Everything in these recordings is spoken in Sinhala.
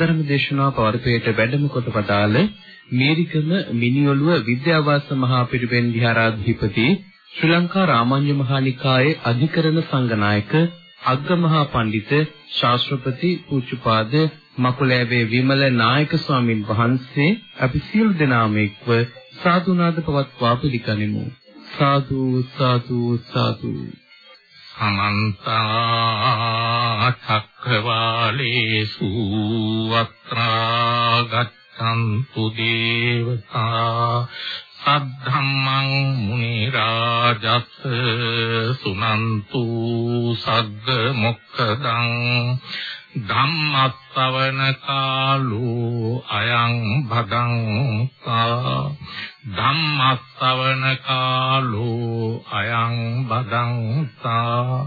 සදරම දේශනා පවර්පයට වැඩම කොට වදාළ මේරිකම මිනිඔළුව විද්‍යාවාස මහා පිරිවෙන් විහාරාධිපති ශ්‍රී ලංකා රාමඤ්ඤ මහානිකායේ අධිකරණ සංඝනායක අග්ගමහා පඬිත ශාස්ත්‍රපති පූජ්‍යපාද මකුලෑවේ විමල නායක ස්වාමින් වහන්සේ අපි සියලු දෙනාම එක්ව සාදුනාද පවත්වා පිළිගනිමු සාදු සාදු සාදු. අනන්ත චක්කවාලේසු අත්‍රා ගච්ඡන්තු දේවතා සද්ධම්මං මුනි රාජස් සුනන්තු සග්ග මොක්ඛදං ධම්මස්සවන කාලෝ අයං භදං ධම්මස්සවන කාලෝ අයං බදංසා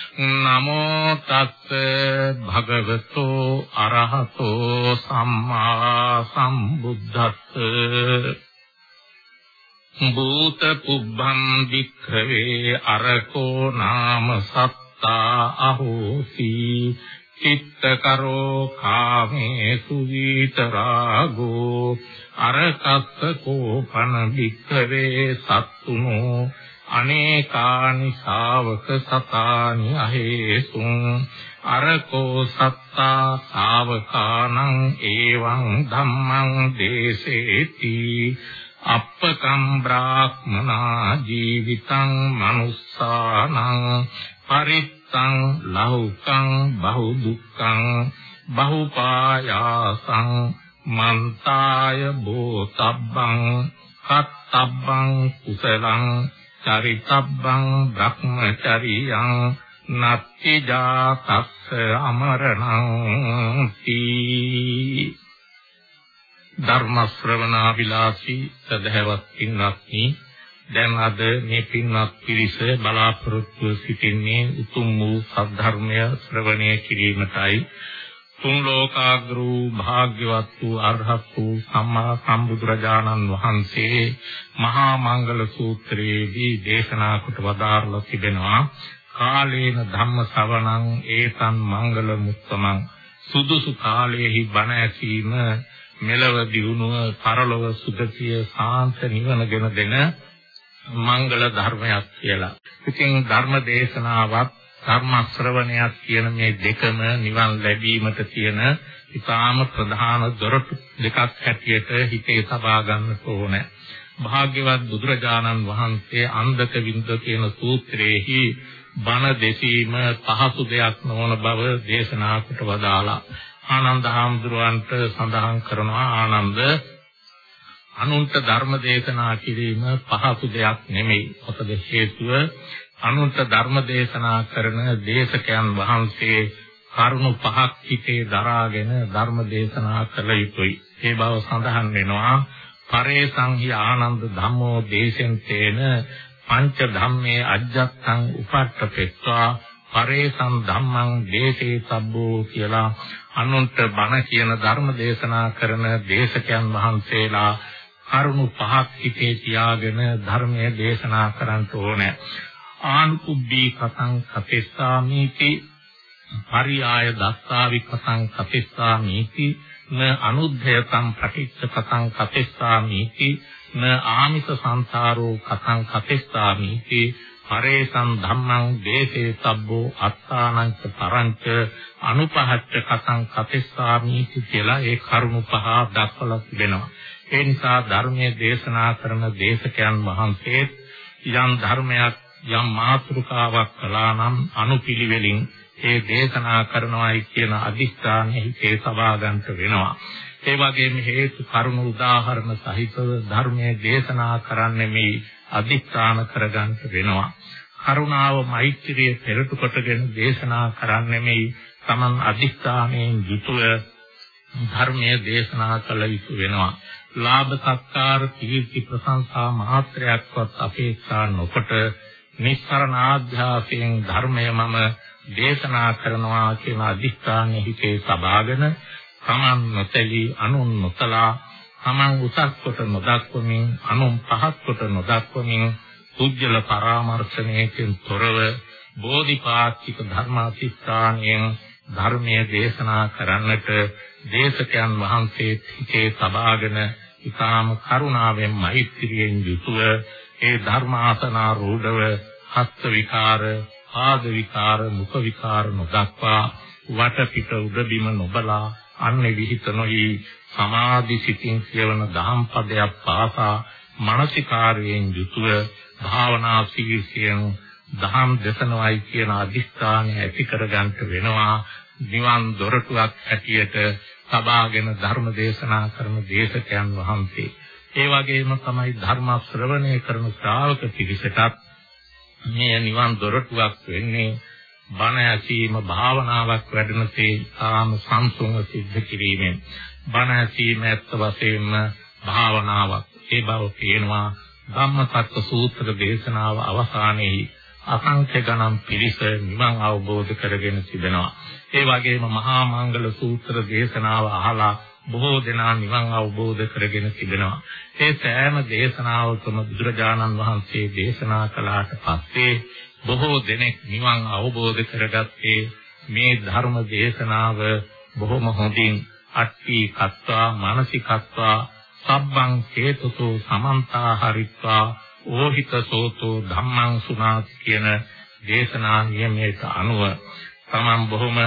නමෝ තස්ස භගවතු අරහතෝ සම්මා සම්බුද්දස්ස. භූත පුබ්බම් වික්ඛවේ අරකෝ නාම සත්තා අහෝසි. චිත්තකරෝ කාමේසු විතරාගෝ. අරකස්ස කෝපන වික්ඛවේ සත්තුනෝ. අනේකානි ශාවක සතානි අහේසුං අරකෝ සත්තා ශාවකානං එවං ධම්මං දේසේති අප්පකම් බ්‍රාහ්මනා ජීවිතං මනුස්සානං පරිත්තං ලෞකං බහු දුක්ඛං බහුපායාසං මන්තාය බෝතබ්බං කත්තබ්බං කුසලං චරිතබ්බං බ්‍රහ්මචරියං නත්ති ජාතස්ස අමරණං තී ධර්ම ශ්‍රවණා විලාසී සදහැවත් පින්වත්නි දැන් අද මේ පින්වත් පිරිස බලාපොරොත්තු සිටින්නේ උතුම් වූ සද්ධර්මය ශ්‍රවණය කිරීමටයි. තුන් ලෝකාග්‍ර වූ භාග්‍යවත් වූ අරහත් වූ සම්මා සම්බුදුරජාණන් වහන්සේ මහා මංගල සූත්‍රයේදී දේශනා කොට වදාරලා තිබෙනවා කාලේන ධම්ම ශ්‍රවණං ඒතන් මංගල මුත්තමං සුදුසු කාලයේහි බණ ඇසීම මෙලව දියුණුව පරලොව සුගතිය සාන්ත නිවනගෙන දෙන මංගල ධර්මයක් කියලා. ඉතින් ධර්ම දේශනාවත් ධර්ම ශ්‍රවණයක් කියන මේ දෙකම නිවන් ලැබීමට තියෙන ඉතාම ප්‍රධාන දොරටු දෙකක් හැටියට හිතේ සබා ගන්න ඕනේ. භාග්‍යවත් බුදුරජාණන් වහන්සේ අන්දක වින්ද කියන සූත්‍රයේහි බණ දෙසීම පහසු දෙයක් නොවන බව දේශනා කොට වදාලා ආනන්ද හාමුදුරුවන්ට සඳහන් කරනවා ආනන්ද අනුන්ට ධර්ම දේශනා කිරීම පහසු දෙයක් නෙමෙයි. මොකද හේතුව අනුන්ට ධර්ම දේශනා කරන දේශකයන් වහන්සේ කරුණු පහක් හිතේ දරාගෙන ධර්ම දේශනා කළ යුතුයි. ඒ බව සඳහන් වෙනවා. පරේසංහි ආනන්ද ධම්මෝ දේශෙන්තේන පංච ධම්මේ අජ්ජත්තං උපට්ඨපෙත්වා පරේසං ධම්මං දේශේ සබ්බෝ කියලා අනුන්ට බණ කියන ධර්ම දේශනා කරන දේශකයන් වහන්සේලා කරුණු පහක් හිතේ තියාගෙන ධර්මයේ දේශනා කරන්න ඕනේ. ආනුකුබ්බී කතං කතෙස්සාමීති පරියාය දස්සාවි කතං කතෙස්සාමීති න අනුද්ධයතං පටිච්ච කතං කතෙස්සාමීති න ආමිස සංසාරෝ කතං කතෙස්සාමීති පරේසං ධම්මං දේසේ සබ්බෝ අත්තානං පරංච අනුපහච්ච කතං කතෙස්සාමි කියලා ඒ කරුණු පහ දක්වලා තිබෙනවා. ඒ නිසා ධර්මයේ දේශනා කරන දේශකයන් වහන්සේ යම් ධර්මයක් යම් මාතෘකාවක් කළා නම් අනුපිළිවෙලින් ඒ දේශනා කරනවායි කියන අදිස්ථානයේ හිතේ සබා ගන්නට වෙනවා. ඒ වගේම හේතු කරුණු උදාහරණ සහිතව ධර්මයේ දේශනා කරන්නේ මේ අදිස්ථාන කරගන්න වෙනවා. කරුණාව මෛත්‍රිය පෙරට කොටගෙන දේශනා කරන්නේ මේ Taman අදිස්ථානයෙන් යුතුව ධර්මයේ දේශනා කළ යුතු වෙනවා. ලාභ සත්කාර කීර්ති ප්‍රශංසා මාත්‍රයක්වත් අපේක්ෂා නොකොට නිස්සරණ ආධ්‍යාසයෙන් ධර්මය මම දේශනා කරනවා කියන අදිස්ථානයේ හිතේ සබාගෙන තමන් නොතැලී අනුන් නොතලා තමන් උසස් කොට නොදක්වමින් අනුන් පහත් කොට නොදක්වමින් කුජල පරාමර්ශණයකින් තොරව බෝධිපාක්ෂික ධර්මාතිස්ථානයෙන් ධර්මයේ දේශනා කරන්නට දේශකයන් වහන්සේ හිතේ සබාගෙන ඊටාම කරුණාවෙන් මෛත්‍රියෙන් යුතුව ඒ ධර්මාසනා රූಢව හස්ත විකාර ආද විකාර මුඛ විකාර නොදක්වා වටපිට උඩබිම නොබලා අන්නේ විහිත නොහි සමාධි සිතින් කියවන දහම් පදයක් පාසා මානසිකාරයෙන් යුතුව භාවනා සීලයෙන් දහම් දසනවයි කියන අදිස්ථානය ඇති කරගන්න වෙනවා. නිවන් දොරටුවක් හැටියට සබාගෙන ධර්ම දේශනා කරන දේශකයන් වහන්සේ. ඒ වගේම තමයි ධර්ම ශ්‍රවණය කරන ශ්‍රාවක පිරිසටත් මේ නිවන් දොරටුවක් වෙන්නේ බණ ඇසීම භාවනාවක් වැඩනසේ ආම සංසුන්ව සිද්ධ කිරීමෙන්. බණ ඇසීම ඇත්ත වශයෙන්ම භාවනාවක්. ඒ බව පේනවා ධම්මසත්ත්ව සූත්‍ර දේශනාව අවසානයේ අසංඛ්‍ය ගණන් පිරිස නිවන් අවබෝධ කරගෙන තිබෙනවා. ඒ වගේම මහා මංගල සූත්‍ර දේශනාව අහලා බොහෝ දෙනා නිවන් අවබෝධ කරගෙන තිබෙනවා. ඒ සෑම දේශනාවකම බුදුරජාණන් වහන්සේ දේශනා කළාට පස්සේ බොහෝ දෙනෙක් නිවන් අවබෝධ කරගත්තේ මේ ධර්ම දේශනාව බොහොම හොඳින් අට්ටි කත්වා මානසිකත්වා සබ්බං චේතසෝ සමන්තා හරිත්වා ඕහිත සෝතෝ ධම්මං සුනාති කියන දේශනා නියමයට අනුව තමන් බොහොම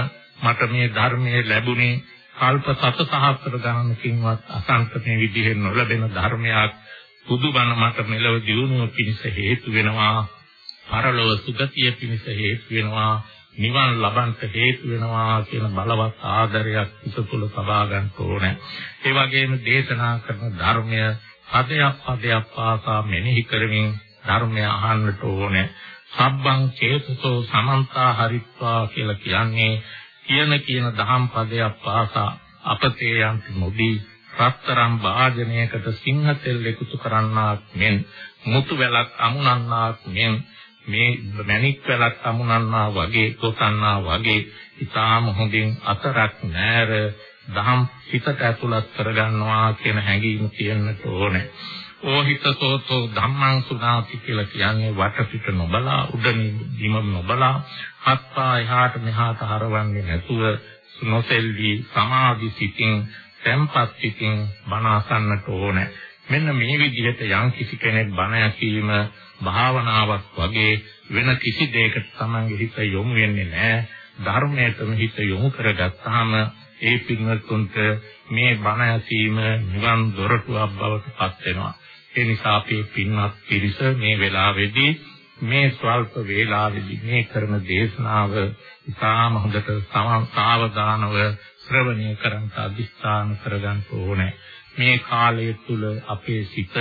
මට මේ ධර්මයේ ලැබුණේ කල්ප සත සහස්ත්‍ර ගණනකින්වත් අසංක මේ විදිහේ නොලැබෙන ධර්මයක් බුදුබණ මට මෙලව දියුණුව පිණිස හේතු වෙනවා පරලොව සුගතිය පිණිස හේතු වෙනවා නිවන් ලබන්ට හේතු වෙනවා කියන බලවත් ආදරයක් හිත තුළ සබා ගන්න ඕනේ. ඒ වගේම දේශනා කරන ධර්මය පදයක් පදයක් පාසා මෙනෙහි කරමින් ධර්මය අහන්නට ඕනේ. සබ්බං චේතසෝ සමන්තා හරිත්වා කියලා කියන්නේ කියන කියන දහම් පදයක් පාසා අපතේ යන්ති නොදී රත්තරම් වාදනයකට සිංහ තෙල් එකතු කරන්නාක් මෙන් මුතු වැලක් අමුණන්නාක් මෙන් මේ මණික් වැලක් අමුණන්නා වගේ තොතන්නා වගේ ඊටාම හොඳින් අතරක් නැර දහම් හිතට ඇතුළත් කරගන්නවා කියන හැඟීම තියෙන්නට ඕනේ. ඕහිතසෝතෝ ධම්මං සුනාති කියලා කියන්නේ වටපිට නොබලා උඩින් බිම නොබලා හත්පා එහාට මෙහාට හරවන්නේ නැතුව නොසෙල්වි සමාධි සිතින් tempat සිතින් බණ අසන්නට ඕනේ. මෙන්න මේ විදිහට යම් කිසි කෙනෙක් බණ ඇසීම භාවනාවක් වගේ වෙන කිසි දෙයකට තමන්ගේ හිත යොමු වෙන්නේ නැහැ. ධර්මයටම හිත යොමු කරගත්තාම ඒ පින්වත්තුන්ට මේ බණ ඇසීම නිවන් දොරටුවක් බවට පත් වෙනවා. ඒ නිසා අපේ පින්වත් පිරිස මේ වෙලාවේදී මේ ස්වල්ප වේලාවේදී මේ කරන දේශනාව ඉතාම හොඳට සාවධානව ශ්‍රවණය කරන් අධිස්ථාන කරගන්න ඕනේ. මේ කාලය තුල අපේ සිත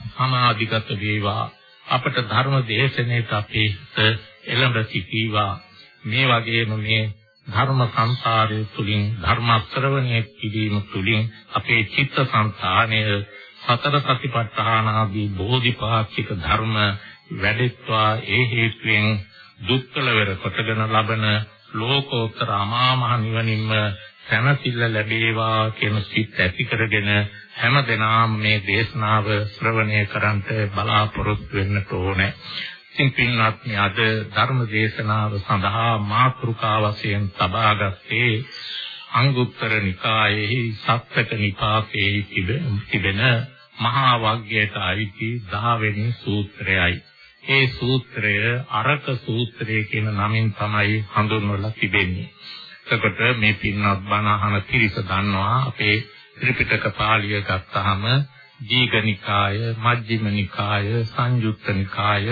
සමාධිගත වේවා අපට ධර්ම දේශනාවට අපේ හිත එළඹ සිටීවා මේ වගේම මේ ධර්ම සංසාරය තුලින් ධර්ම ශ්‍රවණය කිරීම තුලින් අපේ චිත්ත සංතානය සතර සතිපට්ඨාන ආදී බෝධිපාක්ෂික ධර්ම වැඩිත්වා ඒ හේතුවෙන් දුක්ඛලවර කොටගෙන ලබන ලෝකෝත්තර අමා මහ නිවනින්ම සැනසෙල්ල ලැබේවා කියන සිත් ඇති කරගෙන හැම දිනම මේ දේශනාව ශ්‍රවණය කරන්ට බලාපොරොත්තු වෙන්න ඕනේ. ඉතින් පින්වත්නි අද ධර්ම දේශනාව සඳහා මාතෘකා වශයෙන් තබාගත්තේ අංගුත්තර නිකායේ සත්‍යක නිපාතයේ තිබෙන මහා වග්ගයට අයිති 10 වෙනි සූත්‍රයයි. ඒ සූත්‍රය අරක සූත්‍රය කියන නමින් තමයි හඳුන්වලා තිබෙන්නේ. එතකොට මේ පින්වත් බණ අහන පිරිස දන්නවා අපේ ත්‍රිපිටක පාළිය ගත්තාම දීඝනිකාය, මජ්ක්‍ධිමනිකාය, සංයුත්තනිකාය,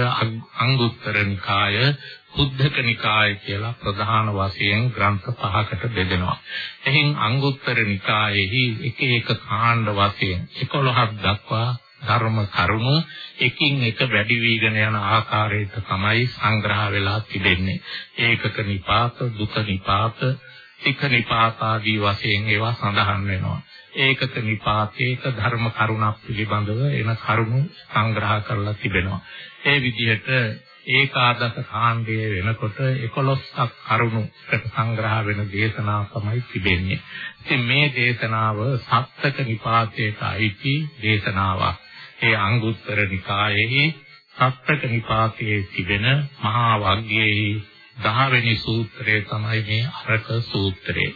අංගුත්තරනිකාය, කුද්ධකනිකාය කියලා ප්‍රධාන වශයෙන් ග්‍රන්ථ පහකට බෙදෙනවා. එහින් අංගුත්තර නිකායෙහි එක එක කාණ්ඩ වශයෙන් 11ක් දක්වා ධර්ම කරුණු එකින් එක වැඩි වීගෙන යන ආකාරයට තමයි සංග්‍රහ වෙලා තිබෙන්නේ. ඒකක නිපාත, දුක නිපාත, තික නිපාත ආදී වශයෙන් ඒවා සඳහන් වෙනවා. ඒකක නිපාතේක ධර්ම කරුණක් පිළිබඳව එන කරුණු සංග්‍රහ කරලා තිබෙනවා. ඒ විදිහට ඒකාදස කාණ්ඩයේ වෙනකොට 11ක් කරුණුකට සංග්‍රහ වෙන දේශනා තමයි තිබෙන්නේ. ඉතින් මේ දේශනාව සත්තක නිපාතයට අයිති දේශනාවක්. ඒ අංගුත්තර නිකායේ සත්තක නිපාතයේ තිබෙන මහා වග්ගයේ 10 වෙනි සූත්‍රය තමයි මේ අරක සූත්‍රය.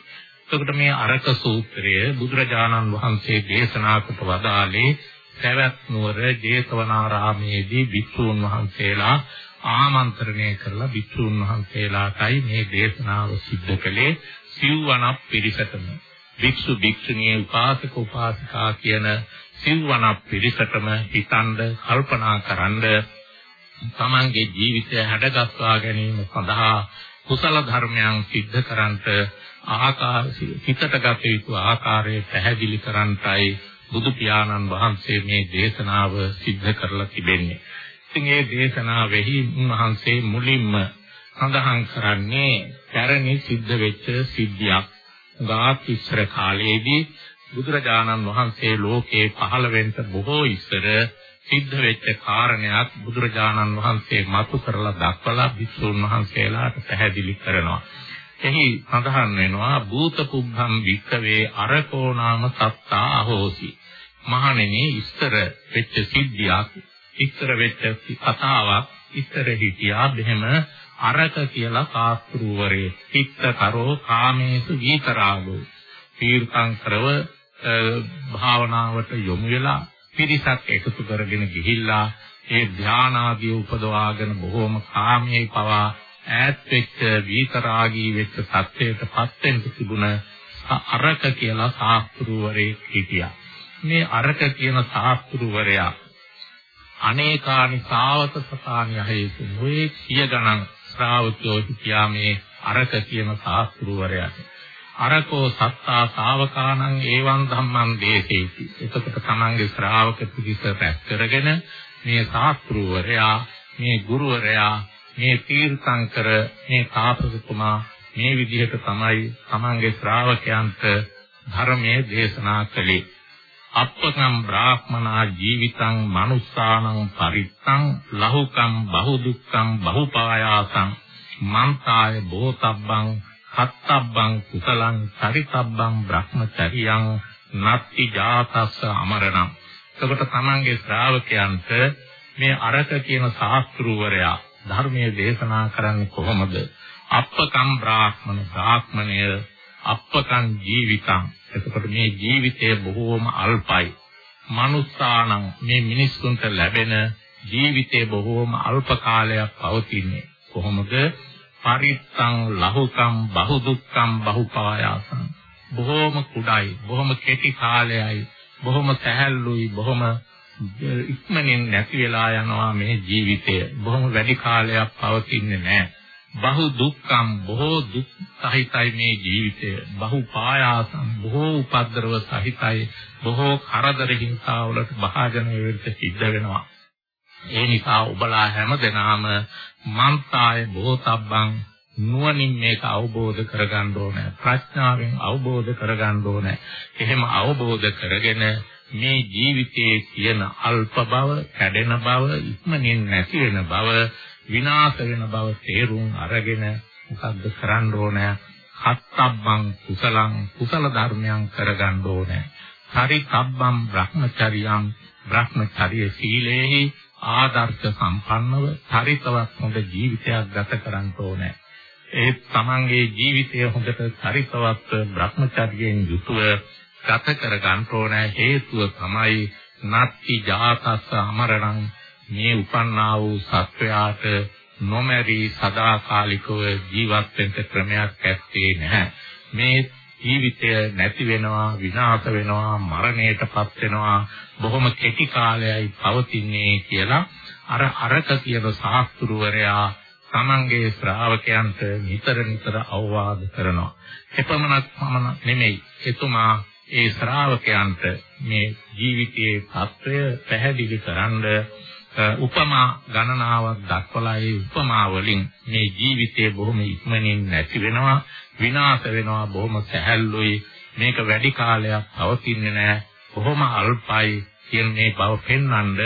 එතකොට මේ අරක සූත්‍රය බුදුරජාණන් වහන්සේ දේශනා කොට වදාළේ සවැත් නුවර ජේතවනාරාමේදී විසුණු වහන්සේලා ආමන්ත්‍රණය කරලා භික්ෂුන් වහන්සේලාටයි මේ දේශනාව සිද්ධ කළේ සිව්වනක් පිරිසටම භික්ෂු භික්ෂුණී උපාසක උපාසිකා කියන සිව්වනක් පිරිසටම හිතනද කල්පනා කරන්ද තමන්ගේ ජීවිතය හැඩගස්වා ගැනීම සඳහා කුසල ධර්මයන් සිද්ධ කරන්ට ආකාර හිතට ගත යුතු ආකාරය පැහැදිලි කරන්ටයි බුදු පියාණන් වහන්සේ මේ දේශනාව සිද්ධ කරලා තිබෙන්නේ. ඉතින් මේ දේශනාවෙහි උන්වහන්සේ මුලින්ම සඳහන් කරන්නේ පැරණි සිද්ධ වෙච්ච සිද්ධියක්. ගාත් ඉස්සර කාලයේදී බුදුරජාණන් වහන්සේ ලෝකේ පහළ වෙන්න බොහෝ ඉස්සර සිද්ධ වෙච්ච කාරණයක් බුදුරජාණන් වහන්සේ මතු කරලා දක්වලා භික්ෂුන් වහන්සේලාට පැහැදිලි කරනවා. එහි සඳහන් වෙනවා භූත පුබ්බම් වික්කවේ අරකෝ නාම සත්තා අහෝසි. මහණෙනි ඉස්තර වෙච්ච සිද්ධියක්, ඉස්තර වෙච්ච කතාවක් ඉස්තර හිටියා බෙහෙම අරක කියලා කාස්ත්‍රූවරේ චිත්තකරෝ කාමේසු විතරාගෝ. තීර්ථංකරව භාවනාවට යොමු වෙලා පිරිසක් එකතු කරගෙන ගිහිල්ලා ඒ ධානාදී උපදවාගෙන බොහෝම කාමයේ පවා ඈත් වෙච්ච විතරාගී වෙච්ච සත්‍යයටපත් වෙන්න තිබුණ අරක කියලා සාස්ත්‍රූවරේ හිටියා. මේ අරක කියන සාස්ත්‍රූවරයා අනේකානි ශාවක සතානි අහේසු මොයේ සිය ගණන් ශ්‍රාවකයෝ හිටියා මේ අරක කියන සාස්ත්‍රූවරයාට. අරකෝ සත්තා ශාවකානං ඒවං ධම්මං දේසේති. එතකොට තමන්ගේ ශ්‍රාවක පිරිස රැස් කරගෙන මේ ශාස්ත්‍රූවරයා, මේ ගුරුවරයා, මේ තීර්ථංකර, මේ තාපසතුමා මේ විදිහට තමයි තමන්ගේ ශ්‍රාවකයන්ට ධර්මයේ දේශනා කළේ. අප්පකම් බ්‍රාහ්මනා ජීවිතං මනුස්සානං පරිත්තං ලහුකම් බහුදුක්ඛම් බහුපායාසං මන්තාය බෝතබ්බං සත්තබ්බං කුසලං චරිතබ්බං බ්‍රහ්මචරියං නත්ති ජාතස්ස අමරණං. එතකොට තමන්ගේ ශ්‍රාවකයන්ට මේ අරක කියන ශාස්ත්‍රූවරයා ධර්මයේ දේශනා කරන්නේ කොහොමද? අප්පකම් බ්‍රාහ්මණ බ්‍රාහ්මණය අප්පකම් ජීවිතං. එතකොට මේ ජීවිතය බොහෝම අල්පයි. මනුස්සානම් මේ මිනිස්සුන්ට ලැබෙන ජීවිතේ බොහෝම අල්ප කාලයක් පවතින්නේ. කොහොමද? පරිත්තං ලහුකම් බහු දුක්ඛම් බහුපායාසං. බොහොම කුඩයි බොහොම කෙටි කාලයයි බොහොම සැහැල්ලුයි බොහොම ඉක්මනින් නැති වෙලා යනවා මේ ජීවිතය. බොහොම වැඩි කාලයක් පවතින්නේ නැහැ. බහු දුක්ඛම් බොහෝ දුක් සහිතයි මේ ජීවිතය. බහු පායාසම් බොහෝ උපද්දරව සහිතයි. බොහෝ කරදර හිංසාවලට භාජන වෙන්න සිද්ධ වෙනවා. ඒ නිසා ඔබලා හැම දෙනාම මන්තාය බෝතබ්බං නුවණින් මේක අවබෝධ කරගන්න ඕනේ. ප්‍රඥාවෙන් අවබෝධ කරගන්න ඕනේ. එහෙම අවබෝධ කරගෙන මේ ජීවිතයේ තියෙන අල්ප බව, කැඩෙන බව, ඉක්මනින් නැති වෙන බව, විනාශ වෙන බව තේරුම් අරගෙන මොකද්ද කරන්න ඕනේ? හත්තබ්බං කුසලං කුසල ධර්මයන් කරගන්න ඕනේ. හරි සබ්බම් බ්‍රහ්මචරියම් බ්‍රහ්මචර්ය සීලේහි ආදර්ශ සම්පන්නව චරිතවත් හොඳ ජීවිතයක් ගත කරන්න ඕනේ. ඒ තමන්ගේ ජීවිතය හොඳට චරිතවත් භ්‍රමචර්යයෙන් යුතුව ගත කර ගන්න ඕනේ හේතුව තමයි නත්ති ජාතස්ස අමරණං මේ උපන්නා වූ සත්වයාට නොමැරි සදාකාලිකව ජීවත් වෙන්න ක්‍රමයක් ඇත්තේ නැහැ. මේ ජීවිතය නැති වෙනවා, විනාශ වෙනවා, මරණයටපත් වෙනවා, බොහොම කෙටි කාලයයි පවතින්නේ කියලා අර අරක කියන සාස්තුරුවරයා තමන්ගේ ශ්‍රාවකයන්ට නිතර නිතර අවවාද කරනවා. එපමණක් පමණ නෙමෙයි. එතුමා ඒ ශ්‍රාවකයන්ට මේ ජීවිතයේ తত্ত্বය පැහැදිලි කරන්න උපමා ගණනාවක් දක්වලා ඒ උපමා වලින් මේ ජීවිතයේ බොහොම ඉක්මනින් නැති වෙනවා විනාශ වෙනවා බොහොම සැහැල්ලුයි. මේක වැඩි කාලයක් පවතින්නේ නැහැ. බොහොම අල්පයි කියන මේ බව පෙන්වන්න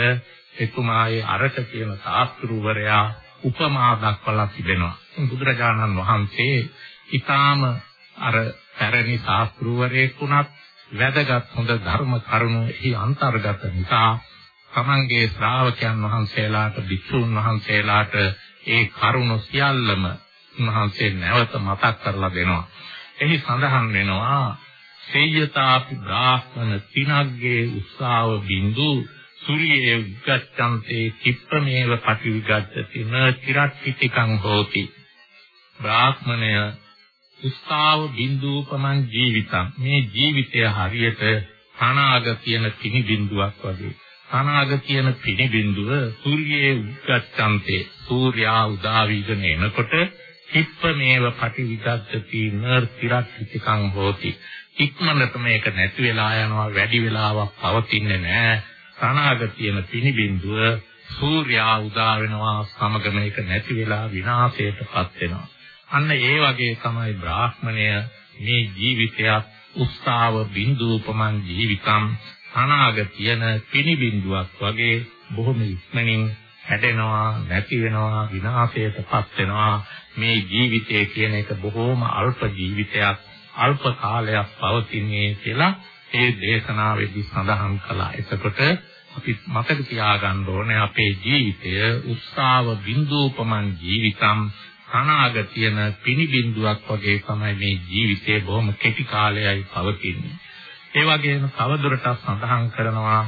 එතුමාගේ අරක කියන සාස්ත්‍රූවරයා උපමා දක්වලා තිබෙනවා. බුදුරජාණන් වහන්සේ ඊටාම අර පැරණි සාස්ත්‍රූවරයෙක් වුණත් වැදගත් හොඳ ධර්ම කරුණු එහි අන්තර්ගත නිසා තමන්ගේ ශ්‍රාවකයන් වහන්සේලාට භික්ෂුන් වහන්සේලාට ඒ කරුණ සියල්ලම උන්වහන්සේ නැවත මතක් කරලා දෙනවා. එහි සඳහන් වෙනවා සේයතාපි බ්‍රාහ්මණ තිනග්ගේ උස්සාව බින්දු සූර්යයේ උග්ගච්ඡන්තේ කිප්පමේව පටිවිගච්ඡති න චිරට්ඨිතිකං හෝති. බ්‍රාහ්මණය උස්සාව බින්දුපමන් ජීවිතං මේ ජීවිතය හරියට තනාග කියන පිනි බින්දුවක් වගේ තනාග කියන පිනි බින්දුව සූර්යයේ උද්ගච්ඡන්තේ සූර්යා උදා වීගෙන එනකොට කිප්ප මේව පටිවිදද්දති නර් තිරක්තිකං හෝති. ඉක්මනට මේක නැති වෙලා යනවා වැඩි වෙලාවක් පවතින්නේ නැහැ. තනාග කියන පිනි බින්දුව සූර්යා උදා වෙනවා සමග මේක නැති වෙලා විනාශයටපත් වෙනවා. අන්න ඒ වගේ තමයි බ්‍රාහ්මණය මේ ජීවිතයත් උස්සාව බින්දුපමන් ජීවිතම් අනාගතියන පිනි බින්දුවක් වගේ බොහොම ඉක්මනින් හැදෙනවා නැති වෙනවා විනාශයටපත් වෙනවා මේ ජීවිතය කියන එක බොහොම අල්ප ජීවිතයක් අල්ප කාලයක් පවතින්නේ කියලා ඒ දේශනාවේදී සඳහන් කළා. එතකොට අපි මතක තියාගන්න ඕනේ අපේ ජීවිතය උස්සාව බින්දුපමන් ජීවිතම් අනාගතියන පිනි බින්දුවක් වගේ තමයි මේ ජීවිතේ බොහොම කෙටි කාලයයි පවතින්නේ. ඒ වගේම තවදුරටත් සඳහන් කරනවා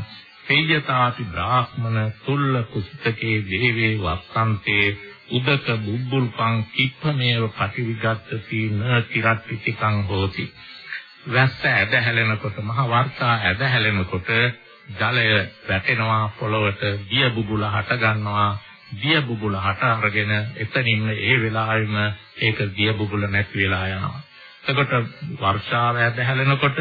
තේජතාපි බ්‍රාහ්මන තුල්ල කුසිතකේ දේවේ වස්සන්තේ උදක බුබ්බුල්පං කිප්පමේව පටිවිගත්ත සීන තිරත්තිකං හෝති. වැස්ස ඇද හැලෙනකොට මහ වර්ෂා ඇද හැලෙනකොට ජලය වැටෙනවා පොළොවට දිය බුබුල හට ගන්නවා දිය බුබුල හට අරගෙන එතනින්ම ඒ වෙලාවෙම ඒක දිය බුබුල නැති වෙලා යනවා. එතකොට වර්ෂාව ඇද හැලෙනකොට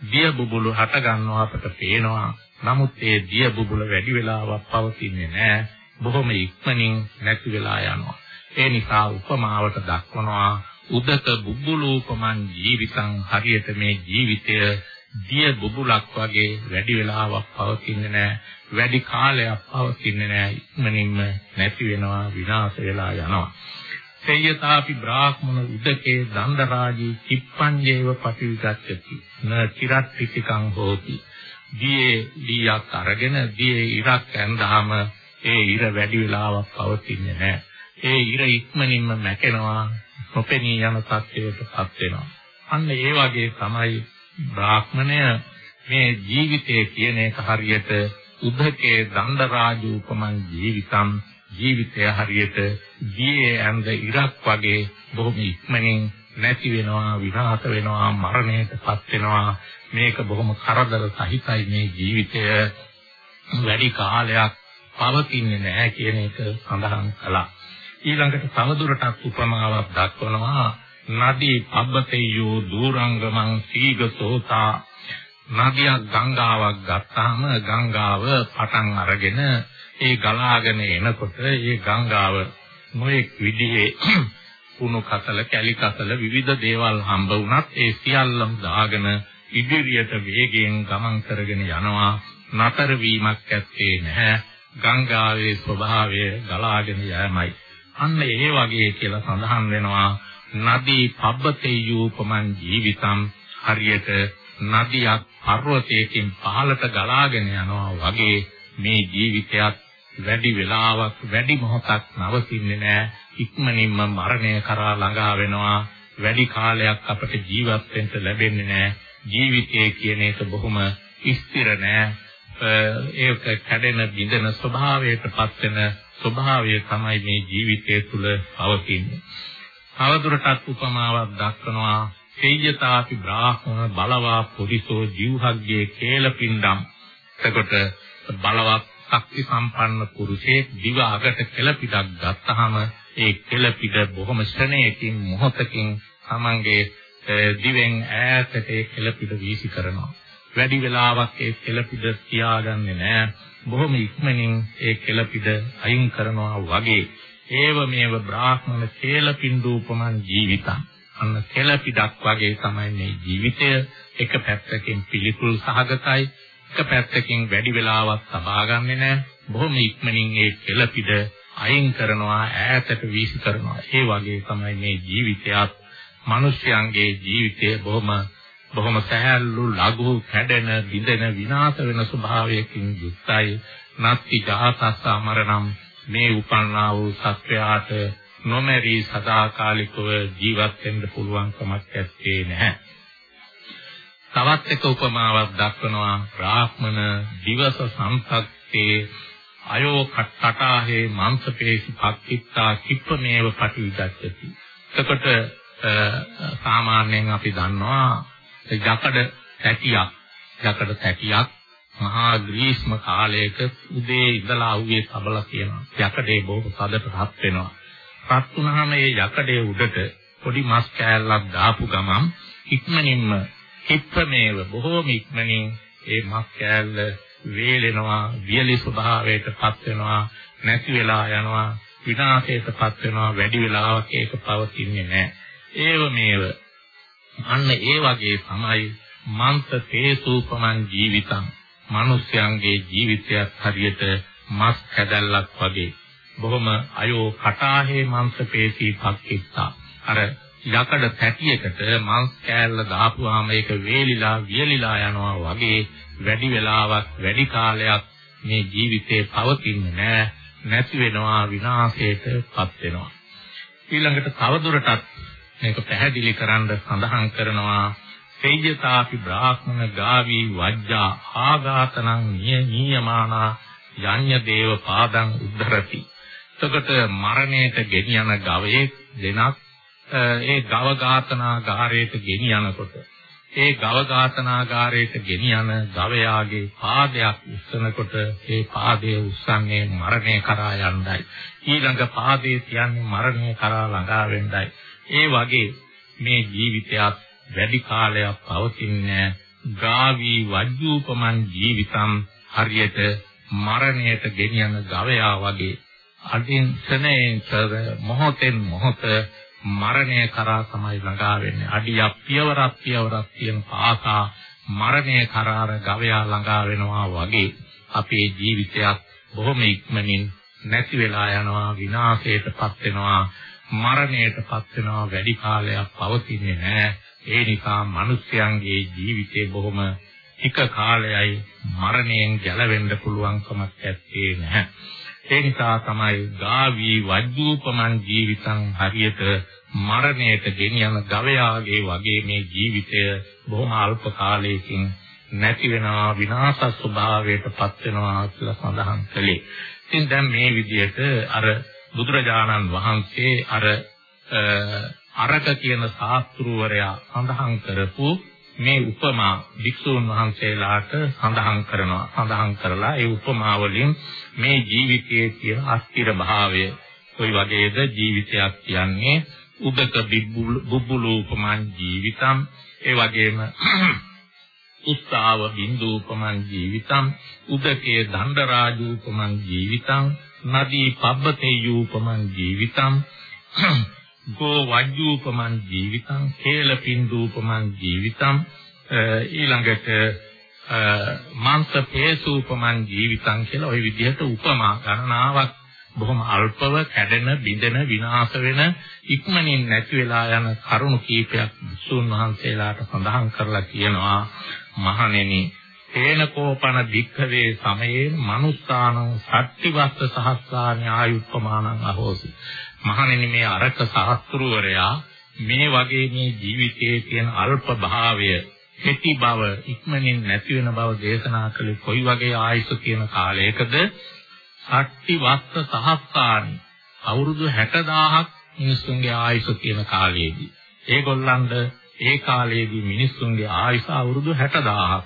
දිය බුබුලු හට ගන්නවා අපට පේනවා. නමුත් ඒ දිය බුබුල වැඩි වෙලාවක් පවතින්නේ නැහැ. බොහොම ඉක්මනින් නැති වෙලා යනවා. ඒ නිසා උපමාවට දක්වනවා උදක බුබුලූපමන් ජීවිතං හරියට මේ ජීවිතය දිය බුබුලක් වගේ වැඩි වෙලාවක් පවතින්නේ නැහැ වැඩි කාලයක් පවතින්නේ නැහැ ඉක්මනින්ම නැති වෙනවා විනාශ වෙලා යනවා සේයතාපි බ්‍රාහ්මණ උදකේ දණ්ඩරාජී කිප්පඤ්ඤේව පටිවිගච්ඡති න චිරත්තිකං හෝති. දියේ දීයක් අරගෙන දියේ ඉරක් ඇඳාම ඒ ඉර වැඩි වෙලාවක් පවතින්නේ නැහැ. ඒ ඉර ඉක්මනින්ම මැකෙනවා නොපෙනී යන තත්ත්වයකටපත් වෙනවා. අන්න ඒ වගේ තමයි බ්‍රාහ්මණය මේ ජීවිතය කියන එක හරියට උදකේ දණ්ඩරාජූපමන් ජීවිතම් ජීවිතය හරියට දියේ ඇඳ ඉරක් වගේ බොහොම ඉක්මනින් නැති වෙනවා විනාශ වෙනවා මරණයටපත් වෙනවා. මේක බොහොම කරදර සහිතයි මේ ජීවිතය. වැඩි කාලයක් පවතින්නේ නැහැ කියන එක සඳහන් කළා. ඊළඟට තවදුරටත් උපමාවක් දක්වනවා. නදී අබ්බතේයෝ දූරංගමං සීගසෝතා නදියක් ගංගාවක් ගත්තාම ගංගාව පටන් අරගෙන ඒ ගලාගෙන එනකොට ඒ ගංගාව නොඑක් විදිහේ කුණු කසල කැලි කසල විවිධ දේවල් හම්බ වුණත් ඒ සියල්ලම දාගෙන ඉදිරියට වේගයෙන් ගමන් කරගෙන යනවා. නතර වීමක් ඇත්තේ නැහැ. ගංගාවේ ස්වභාවය ගලාගෙන යෑමයි. අන්න ඒ වගේ කියලා සඳහන් වෙනවා. නදී පබ්බතේයූපමන් ජීවිතම්. හරියට නදියක් පර්වතයකින් පහළට ගලාගෙන යනවා වගේ මේ ජීවිතයත් වැඩි වෙලාවක් වැඩි මොහොතක් නවතින්නේ නැහැ ඉක්මනින්ම මරණය කරා ළඟා වෙනවා. වැඩි කාලයක් අපට ජීවත් වෙන්න ලැබෙන්නේ නැහැ ජීවිතය කියන එක බොහොම ස්ථිර නැහැ ඒක කැඩෙන බිඳෙන ස්වභාවයටපත් වෙන ස්වභාවය තමයි මේ ජීවිතය තුළ පවතින්නේ. තවදුරටත් උපමාවක් දක්වනවා. සේයතාපි බ්‍රාහ්මණ බලවා පුරිසෝ ජීවහග්ගේ කේලපින්ඩම්. එතකොට බලවත් ශක්ති සම්පන්න පුරුෂයෙක් දිව අගට කෙලපිටක් ගත්තාම ඒ කෙලපිට බොහොම ශ්‍රණයකින් මොහොතකින් තමන්ගේ දිවෙන් ඈතට කෙලපිට වීසි කරනවා. වැඩි වෙලාවක් ඒ කෙලපිට තියාගන්නේ නැහැ. බොහොම ඉක්මනින් ඒ කෙලපිට අයින් කරනවා වගේ. ඒව මේව බ්‍රාහ්මණ කේලපින්දූපමන් ජීවිතං. අන්න කෙලපිඩක් වගේ තමයි මේ ජීවිතය. එක පැත්තකින් පිළිකුල් සහගතයි. එක පැත්තකින් වැඩි වෙලාවක් සබා ගන්නෙ නැහැ බොහොම ඉක්මනින් ඒ කෙලපිඩ අයින් කරනවා ඈතට වීසි කරනවා. ඒ වගේ තමයි මේ ජීවිතයත්. මිනිස්යන්ගේ ජීවිතය බොහොම බොහොම සහැල්ලු ලඝු කැඩෙන බිඳෙන විනාශ වෙන ස්වභාවයකින් යුක්තයි. නත්ති ජාතස්ස අමරණම් මේ උපන්නා වූ සත්‍යයට නොමැරි සදාකාලිකව ජීවත් වෙන්න පුළුවන් කමක් ඇත්තේ නැහැ. තවත් එක උපමාවක් දක්වනවා බ්‍රාහ්මණ දිවස සම්පත්තේ අයෝ කට්ටාහේ මාංශපේශි පක්කිත්තා කිප්පමේව පටිවිදච්චති. එතකොට සාමාන්‍යයෙන් අපි දන්නවා යකඩ තැටියක් යකඩ තැටියක් මහා ග්‍රීස්ම කාලයක උදේ ඉඳලා උගේ තබලා කියනවා. යකඩේ බොහෝ සදට රත් වෙනවා. රත් වුණාම ඒ යකඩේ උඩට පොඩි මස් කෑල්ලක් දාපු ගමන් ඉක්මනින්ම හිප්පමේව බොහෝම ඉක්මනින් ඒ මස් කෑල්ල වේලෙනවා, වියලි ස්වභාවයටපත් වෙනවා, නැති වෙලා යනවා, විනාශයටපත් වෙනවා, වැඩි වෙලාවක් ඒක පවතින්නේ නැහැ. ඒව මේව. අන්න ඒ වගේ තමයි මන්ත තේසූපමන් ජීවිතං. මිනිස්යන්ගේ ජීවිතයක් හරියට මස් කැදල්ලක් වගේ. බොහොම අයෝ කටාහේ මාංශ පේශී පක්කිත්තා අර යකඩ පැටියකට මාංශ කෑල්ල දාපුවාම ඒක වේලිලා වියලිලා යනවා වගේ වැඩි වෙලාවක් වැඩි කාලයක් මේ ජීවිතේ පවතින්නේ නැහැ නැති වෙනවා විනාශයටපත් වෙනවා. ඊළඟට තවදුරටත් මේක පැහැදිලි කරන්න සඳහන් කරනවා. තේජතාපි බ්‍රාහ්මණ ගාවි වජ්ජා ආඝාතනං නියමානා යඤ්ඤ දේව පාදං උද්ධරති. එතකොට මරණයට ගෙනියන ගවයේ දෙනක් ඒ ගව ඝාතනාගාරයට ගෙනියනකොට ඒ ගව ඝාතනාගාරයට ගෙනියන ගවයාගේ පාදයක් උස්සනකොට ඒ පාදයේ උස්සන්නේ මරණය කරා යන්නයි. ඊළඟ පාදයේ තියන්නේ මරණය කරා ළඟා වෙන්නයි. ඒ වගේ මේ ජීවිතයත් වැඩි කාලයක් පවතින්නේ ගාවි වජ්ජූපමන් ජීවිතම් හරියට මරණයට ගෙනියන ගවයා වගේ අදින් සනෙන් සර මොහොතෙන් මොහොත මරණය කරා තමයි ළඟා වෙන්නේ අඩියක් පියවරක් පියවරක් තියෙන පාසා මරණය කරාර ගවයා ළඟා වෙනවා වගේ අපේ ජීවිතයක් බොහොම ඉක්මනින් නැති වෙලා යනවා විනාශයටපත් වෙනවා මරණයටපත් වෙනවා වැඩි කාලයක් පවතින්නේ නැහැ ඒ නිසා මිනිස්යන්ගේ ජීවිතේ බොහොම එක කාලයයි මරණයෙන් ගැලවෙන්න පුළුවන් කමක් ඇත්තේ නැහැ. ඒ නිසා තමයි ගාවි වජ්ජූපමන් ජීවිතං හරියට මරණයට ගෙනියන ගවයාගේ වගේ මේ ජීවිතය බොහොම අල්ප කාලයකින් නැති වෙනවා විනාශ ස්වභාවයටපත් වෙනවා කියලා සඳහන් කළේ. ඉතින් දැන් මේ විදිහට අර බුදුරජාණන් වහන්සේ අර අරක කියන ශාස්ත්‍රූවරයා සඳහන් කරපු මේ උපමා වික්ෂුන් වහන්සේලාට සඳහන් කරනවා. සඳහන් කරලා ඒ උපමා වලින් මේ ජීවිතයේ තියෙන අස්තිර භාවය කොයි වගේද? ජීවිතයක් කියන්නේ උදක බුබ්බුලූපමන් ජීවිතම්. ඒ වගේම උස්සාව බින්දූපමන් ජීවිතම්. උදකේ දණ්ඩරාජූපමන් ජීවිතම්. නදී පබ්බතේයූපමන් ජීවිතම්. ගෝ වජ්ජූපමන් ජීවිතං හේලපින්දූපමන් ජීවිතං ඊළඟට මාංශ පේසූපමන් ජීවිතං කියලා ওই විදිහට උපමා ගණනාවක් බොහොම අල්පව කැඩෙන බිඳෙන විනාශ වෙන ඉක්මනින් නැති වෙලා යන කරුණු කීපයක් විසුණු වහන්සේලාට සඳහන් කරලා කියනවා. මහණෙනි තේන කෝපන දික්ඛවේ සමයේ මනුස්සානං සත්‍තිවස්ස සහස්සානි ආයුප්පමානං අහෝසි. මහණෙනි මේ අරක සාස්ත්‍රූවරයා මේ වගේ මේ ජීවිතයේ තියෙන අල්ප භාවය කෙටි බව ඉක්මනින් නැති වෙන බව දේශනා කළේ කොයි වගේ ආයුෂ කියන කාලයකද? සට්ටි වස්ස සහස්සානි අවුරුදු 60000ක් මිනිස්සුන්ගේ ආයුෂ කියන කාලයේදී. ඒගොල්ලන්ට ඒ කාලයේදී මිනිස්සුන්ගේ ආයුෂ අවුරුදු 60000ක්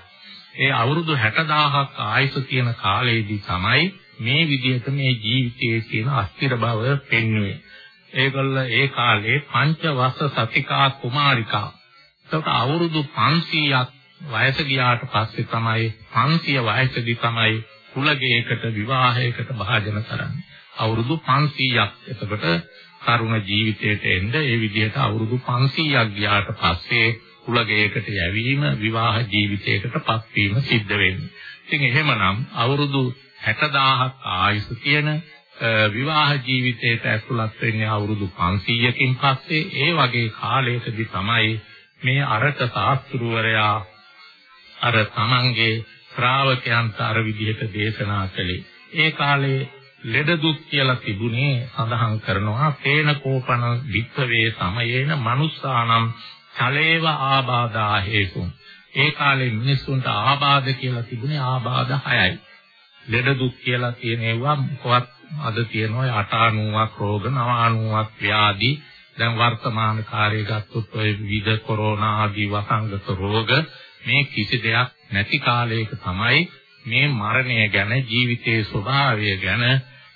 ඒ අවුරුදු 60000ක් ආයුෂ කියන කාලයේදී තමයි මේ විදිහට මේ ජීවිතයේ තියෙන අස්තිර බව පෙන්වුවේ. ඒගොල්ල ඒ කාලේ පංච වස සතිකා කුමාරිකා. ඒකට අවුරුදු 500ක් වයස ගියාට පස්සේ තමයි 500 වයසදී තමයි කුලගයකට විවාහයකට භාජන කරන්නේ. අවුරුදු 500ක්. එතකොට තරුණ ජීවිතයට එන්න ඒ විදිහට අවුරුදු 500ක් ගියාට පස්සේ කුලගයකට යැවීම විවාහ ජීවිතයකටපත් වීම සිද්ධ වෙන්නේ. ඉතින් එහෙමනම් අවුරුදු 60000ක් ආයුෂ තියෙන විවාහ ජීවිතයට ඇතුළත් වෙන්නේ අවුරුදු 500කින් පස්සේ ඒ වගේ කාලයකදී තමයි මේ අරක ශාස්ත්‍රවරයා අර තමන්ගේ ශ්‍රාවකයන්ට අර විදිහට දේශනා කළේ. ඒ කාලේ ලෙඩ දුක් කියලා තිබුණේ සඳහන් කරනවා තේන කෝපන වික්ඛවේ සමයේන මනුස්සානම් චලේව ආබාධා හේතුන්. ඒ කාලේ මිනිස්සුන්ට ආබාධ කියලා තිබුණේ ආබාධ 6යි. ලෙඩ දුක් කියලා තියෙන ඒවා මොකවත් අද තියෙනවා 89ක් රෝග 90ක් ව්‍යාධි දැන් වර්තමාන කාර්යය ගත්තොත් ඔය විවිධ කොරෝනා ආදී වසංගත රෝග මේ කිසි දෙයක් නැති කාලයක තමයි මේ මරණය ගැන ජීවිතයේ ස්වභාවය ගැන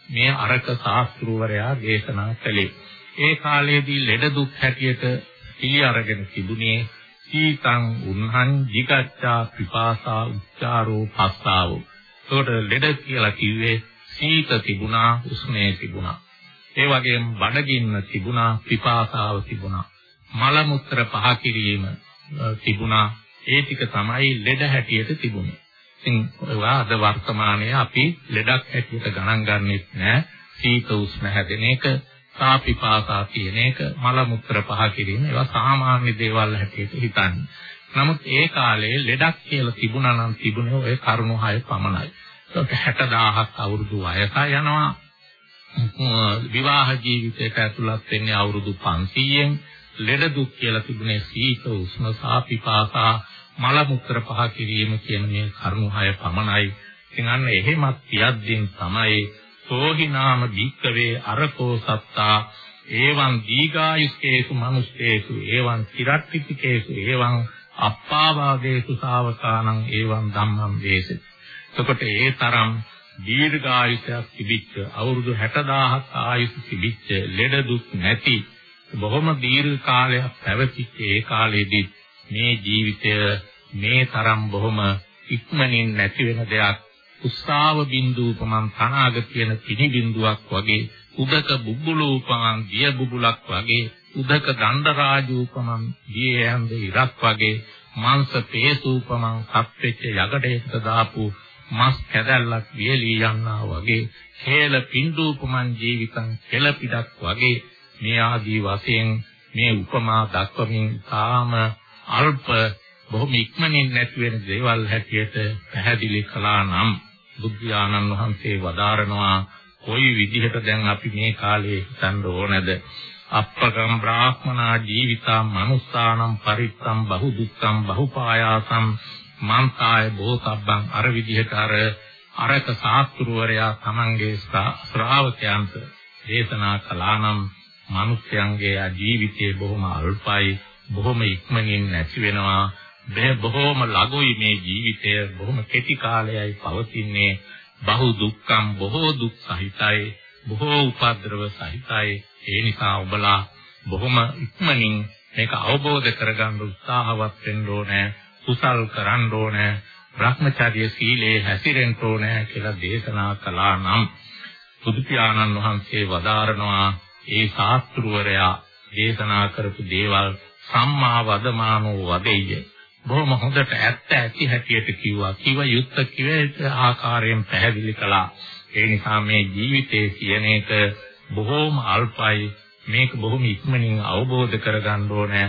මේ අරක ශාස්ත්‍රවරයා දේශනා කළේ. ඒ කාලයේදී ලෙඩ දුක් හැටියට පිළි අරගෙන තිබුණේ සීතං උන්හං jigaccha පිපාසා උච්චාරෝ පස්සාවෝ. ඒකට ලෙඩ කියලා කිව්වේ සීත තිබුණා උෂ්ණය තිබුණා. ඒ වගේම බඩගින්න තිබුණා පිපාසාව තිබුණා. මල මුත්‍ර පහ කිරීම තිබුණා ඒ ටික තමයි ලෙඩ හැටියට තිබුණේ. ඉතින් ඔයවා අද වර්තමානයේ අපි ලෙඩක් හැටියට ගණන් ගන්නෙත් නෑ. සීත උෂ්ණ හැදෙන එක, සාපිපාසා කියන එක, මල මුත්‍ර පහ කිරීම ඒවා සාමාන්‍ය දේවල් හැටියට හිතන්නේ. නමුත් ඒ කාලේ ලෙඩක් කියලා තිබුණා නම් තිබුණේ ඔය කරුණු හය පමණයි. ඒක 60000ක් අවුරුදු වයස යනවා. විවාහ ජීවිතයට ඇතුළත් වෙන්නේ අවුරුදු 500න් ලෙඩ දුක් කියලා තිබුණේ සීත උෂ්ණ සාපිපාසා මල මුත්‍ර පහ කිරීම කියන මේ කරුණු හය පමණයි. ඉතින් අන්න එහෙමත් තියද්දින් තමයි සෝහි නාම භික්කවේ අරකෝ සත්තා ඒවං දීගායුස්කේසු මනුස්සේසු ඒවං චිරට්ටිතිකේසු ඒවං අප්පාවාදේසු ශාවකානං ඒවං ධම්මං දේශේ. එතකොට ඒ තරම් දීර්ඝායුෂයක් තිබිච්ච අවුරුදු 60000ක් ආයුෂ තිබිච්ච ලෙඩ දුක් නැති බොහොම දීර්ඝ කාලයක් පැවතිච්ච ඒ කාලෙදී මේ ජීවිතය මේ තරම් බොහොම ඉක්මනින් නැති වෙන දෙයක් උස්සාව බින්දුපමන් තනාග තියෙන පිණි බින්දුවක් වගේ උදක බුබුලූපමන් දිය බුබුලක් වගේ උදක දණ්ඩ රාජූපමන් දිය ඇඳ ඉරක් වගේ මාංශ පේසූපමන් කප්පෙච්ච යකඩයකට දාපු මස් කැදල්ලක් වියලී යන්නා වගේ හේල පින්දුපමන් ජීවිතං කෙලපිඩක් වගේ මේ ආදී වශයෙන් මේ උපමා දක්වමින් තාම අල්ප බොහොම ඉක්මනින් නැති වෙන දේවල් හැටියට පැහැදිලි කළා නම් බුද්ධ ආනන් වහන්සේ වදාරනවා කොයි විදිහට දැන් අපි මේ කාලේ හිතන්න ඕනද? අප්පකම් බ්‍රාහ්මනා ජීවිතා මනුස්සානම් පරිත්තම් බහු දුක්ඛම් බහුපායාසම් මන්තාය බෝසබ්බං අර විදිහට අර අරක ශාස්ත්‍රවරයා තමන්ගේ ශ්‍රාවකයන්ට දේශනා කළා නම් මිනිස්යන්ගේ ජීවිතේ බොහොම අල්පයි බොහොම ඉක්මනින් නැති වෙනවා. මේ බොහොම ලඝුයි මේ ජීවිතය බොහොම කෙටි කාලයයි පවතින්නේ. බහු දුක්ඛම් බොහෝ දුක් සහිතයි බොහෝ උපද්‍රව සහිතයි. ඒ නිසා ඔබලා බොහොම ඉක්මනින් මේක අවබෝධ කරගන්න උත්සාහවත් වෙන්න ඕනේ. කුසල් කරන්න ඕනේ භ්‍රමචර්ය සීලේ හැසිරෙන්න ඕනේ කියලා දේශනා කළා නම් බුදු පියාණන් වහන්සේ වදාරනවා ඒ ශාස්ත්‍රවරයා දේශනා කරපු දේවල් සම්මා වදමානෝ වදෙය්‍ය. බොහොම හොඳට ඇත්ත ඇති හැටියට කිව්වා. කිව යුත්ත කිව ආකාරයෙන් පැහැදිලි කළා. ඒ නිසා මේ ජීවිතයේ කියන එක බොහොම අල්පයි. මේක බොහොම ඉක්මනින් අවබෝධ කරගන්න ඕනේ.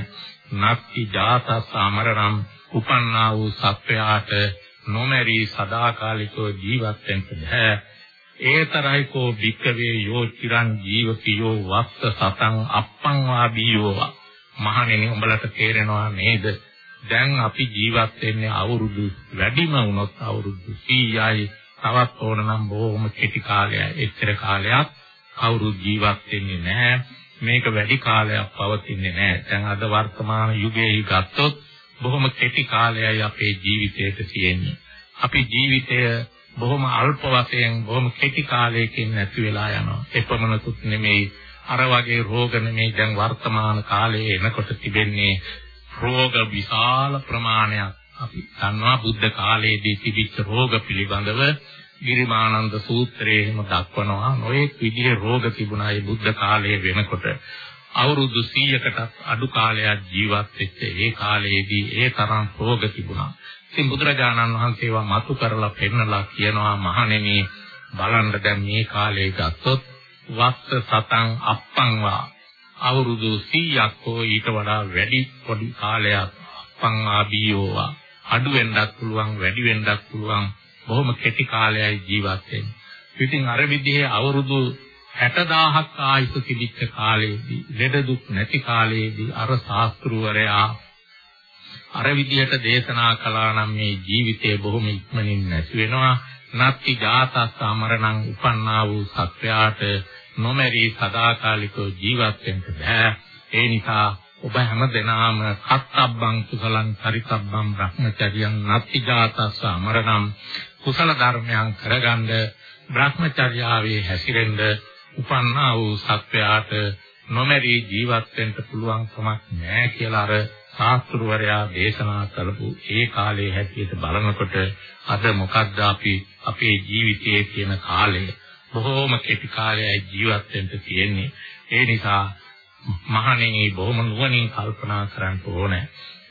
නක්ති ජාතස් අමරණම් උපන්නා වූ සත්වයාට නොමැරි සදාකාලිකව ජීවත් වෙන්න බෑ. ඒතරයි කෝ වික්කවේ යෝ චිරං ජීවකියෝ වස්ස සතං අප්පං වාබියෝ මහණෙනි උඹලට තේරෙනවා නේද? දැන් අපි ජීවත් වෙන්නේ අවුරුදු වැඩිම වුණොත් අවුරුදු 100යි තවත් ඕන නම් බොහොම කෙටි කාලයක් එච්චර කාලයක් කවුරු ජීවත් වෙන්නේ නැහැ. මේක වැඩි කාලයක් පවතින්නේ නැහැ. දැන් අද වර්තමාන යුගයේ ගත්තොත් බොහොම කෙටි කාලයයි අපේ ජීවිතයට තියෙන්නේ. අපි ජීවිතය බොහොම අල්ප වශයෙන් බොහොම කෙටි කාලයකින් නැති වෙලා යනවා. එපමණකුත් නෙමෙයි අර වගේ රෝග නෙමෙයි දැන් වර්තමාන කාලයේ එනකොට තිබෙන්නේ රෝග විශාල ප්‍රමාණයක්. අපි දන්නවා බුද්ධ කාලයේදී තිබිච්ච රෝග පිළිබඳව ගිරිමානන්ද සූත්‍රයේ එහෙම දක්වනවා. නොඑක් විදිහේ රෝග තිබුණා ඒ බුද්ධ කාලයේ වෙනකොට. අවුරුදු 100කටත් අඩු කාලයක් ජීවත් වෙච්ච ඒ කාලයේදී ඒ තරම් රෝග තිබුණා. ඉතින් බුදුරජාණන් වහන්සේවා මතු කරලා පෙන්නලා කියනවා මහණෙනි බලන්න දැන් මේ කාලේ ගත්තොත් වස්ස සතං අප්පංවා අවුරුදු 100ක් හෝ ඊට වඩා වැඩි පොඩි කාලයක් අප්පං ආබියෝවා අඩු වෙන්නත් පුළුවන් වැඩි වෙන්නත් පුළුවන් බොහොම කෙටි කාලයයි ජීවත් වෙන්නේ. ඉතින් අර විදිහේ අවුරුදු 60000ක් ආයුෂ තිබිච්ච කාලයේදී ලෙඩ දුක් නැති කාලයේදී අර ශාස්ත්‍රවරයා අර විදිහට දේශනා කළා නම් මේ ජීවිතය බොහොම ඉක්මනින් නැති වෙනවා. නත්ති ජාතස්ස අමරණං උපන්නා වූ සත්‍යයට නොමැරි සදාකාලිකව ජීවත් වෙන්න බෑ. ඒ නිසා ඔබ හැම දිනාම කත්තබ්බං කුසලං චරිතබ්බං බ්‍රහ්මචර්යං නත්ති ජාතස්ස අමරණං කුසල ධර්මයන් කරගන්න බ්‍රහ්මචර්යාවේ හැසිරෙන්න උපන්නා වූ සත්වයාට නොමැරි ජීවත් වෙන්න පුළුවන් කමක් නැහැ කියලා අර ශාස්ත්‍රවරයා දේශනා කළපු ඒ කාලයේ හැටියට බලනකොට අද මොකද්ද අපි අපේ ජීවිතයේ තියෙන කාලය? බොහෝම කෙටි කාලයයි ජීවත් වෙන්න තියෙන්නේ. ඒ නිසා මහණෙනි බොහොම නුවණින් කල්පනා කරන්න ඕනේ.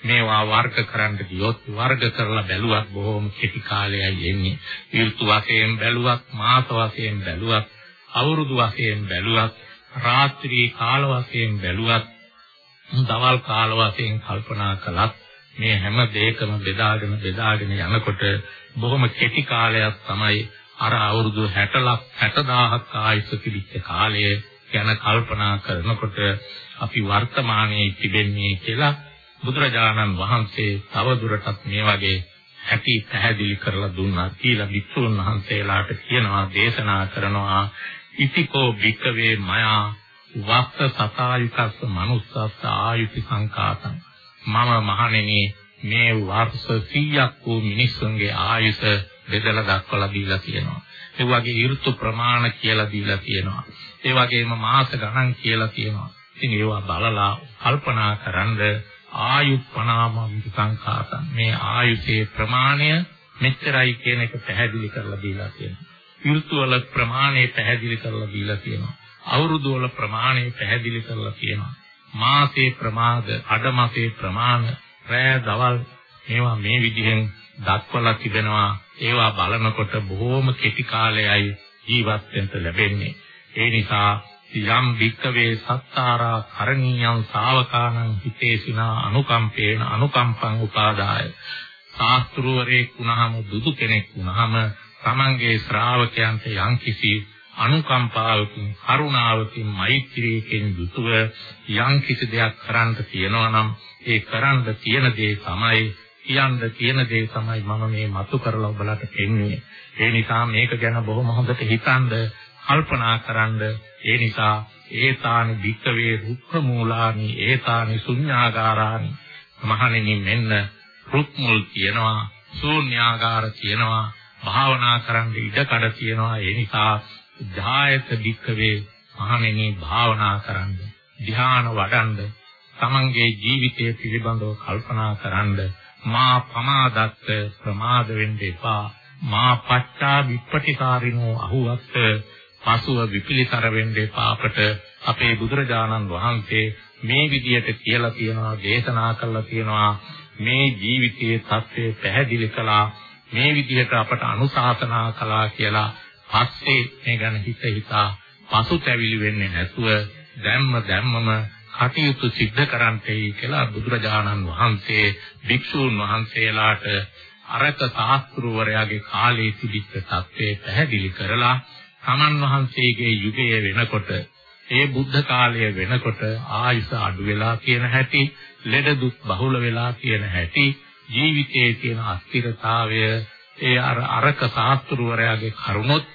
මේවා වර්ග කරන්න ගියොත් වර්ග කරලා බැලුවත් බොහොම කෙටි කාලයයි එන්නේ. ඍතු වශයෙන් බැලුවත්, මාස වශයෙන් බැලුවත්, අවුරුදු වශයෙන් බැලුවත්, රාත්‍රී කාල වශයෙන් බැලුවත්, දවල් කාල වශයෙන් කල්පනා කළත් මේ හැම දෙයකම බෙදාගෙන බෙදාගෙන යනකොට බොහොම කෙටි කාලයක් තමයි අර අවුරුදු 60 ලක් 60000ක් ආයුෂ තිබිච්ච කාලය ගැන කල්පනා කරනකොට අපි වර්තමානයේ තිබෙන්නේ කියලා බුදුරජාණන් වහන්සේ තවදුරටත් මේ වගේ ඇති පැහැදිලි කරලා දුන්නා. කියලා වික්ෂුන් වහන්සේලාට කියනවා දේශනා කරනවා. ඉතිකෝ භික්කවේ මයා වස්ස සතායුකස්ස මනුස්සස්ස ආයුති සංකාතං. මම මහණෙනි මේ වර්ෂ 100ක් වූ මිනිස්සුන්ගේ ආයුෂ බෙදලා දක්වලා දීලා තියෙනවා. ඒ වගේ ඍතු ප්‍රමාණ කියලා දීලා තියෙනවා. ඒ වගේම මාස ගණන් කියලා තියෙනවා. ඉතින් ඒවා බලලා කල්පනා කරන්නේ ආයුප්පනාමම් සංඛාතං මේ ආයුෂයේ ප්‍රමාණය මෙච්චරයි කියන එක පැහැදිලි කරලා දීලා තියෙනවා. ඍතු වල ප්‍රමාණය පැහැදිලි කරලා දීලා තියෙනවා. අවුරුදු වල ප්‍රමාණය පැහැදිලි කරලා තියෙනවා. මාසේ ප්‍රමාද, අඩමාසේ ප්‍රමාණ, රෑ දවල් මේවා මේ විදිහෙන් දක්වලා තිබෙනවා. ඒවා බලනකොට බොහෝම කෙටි කාලයයි ජීවත් වෙන්න ලැබෙන්නේ. ඒ නිසා යම් වික්කවේ සත්තාරා කරණීයං ශාවකානං හිතේසිනා අනුකම්පේන අනුකම්පං උපාදාය ශාස්ත්‍රවරේ කුණහම දුදු කෙනෙක් වුණාම තමන්ගේ ශ්‍රාවකයන්ට යම්කිසි අනුකම්පාවකින් කරුණාවකින් මෛත්‍රියකින් යුතුව යම්කිසි දෙයක් කරන්න තියනවා නම් ඒ කරන්න තියෙන දේ තමයි කියන්න තියෙන දේ තමයි මම මේ මතු කරලා ඔබලට පෙන්වන්නේ ඒ නිසා මේක ගැන බොහොම හොඳට හිතන්න කල්පනා කරන්න. ඒ නිසා ඒතානි භික්කවේ රුක්ඛ මූලානි ඒතානි ශුඤ්ඤාගාරානි මහණෙනි මෙන්න රුක් මුල් කියනවා ශූන්‍යාගාර කියනවා. භාවනා කරන්න ඉඩකඩ තියෙනවා. ඒ නිසා ධායත භික්කවේ මහණෙනි භාවනා කරන්න ධ්‍යාන වඩන්න තමන්ගේ ජීවිතය පිළිබඳව කල්පනා කරන්න මා පමාදත්ත ප්‍රමාද වෙන්න එපා. මා පච්චා විප්පටිකාරිනෝ අහුවත් පසුව විපිලිතර වෙන්න එපා. අපට අපේ බුදුරජාණන් වහන්සේ මේ විදියට කියලා තියෙනවා දේශනා කළා තියෙනවා. මේ ජීවිතයේ தත්ත්වය පැහැදිලි කළා. මේ විදිහට අපට අනුශාසනා කළා කියලා පස්සේ මේ ගැන හිත හිතා පසුතැවිලි වෙන්නේ නැතුව දැම්ම දැම්මම කටයුතු සිද්ධ කරන්ටයි කියලා බුදුරජාණන් වහන්සේ භික්ෂූන් වහන්සේලාට අරක ශාස්ත්‍රවරයාගේ කාලයේ තිබිච්ච தත්ත්වය පැහැදිලි කරලා තමන් වහන්සේගේ යුගය වෙනකොට ඒ බුද්ධ කාලය වෙනකොට ආයුෂ අඩු වෙලා කියන හැටි ලෙඩ දුක් බහුල වෙලා කියන හැටි ජීවිතයේ තියෙන අස්තිරතාවය ඒ අර අරක සාස්ත්‍රවරයාගේ කරුණොත්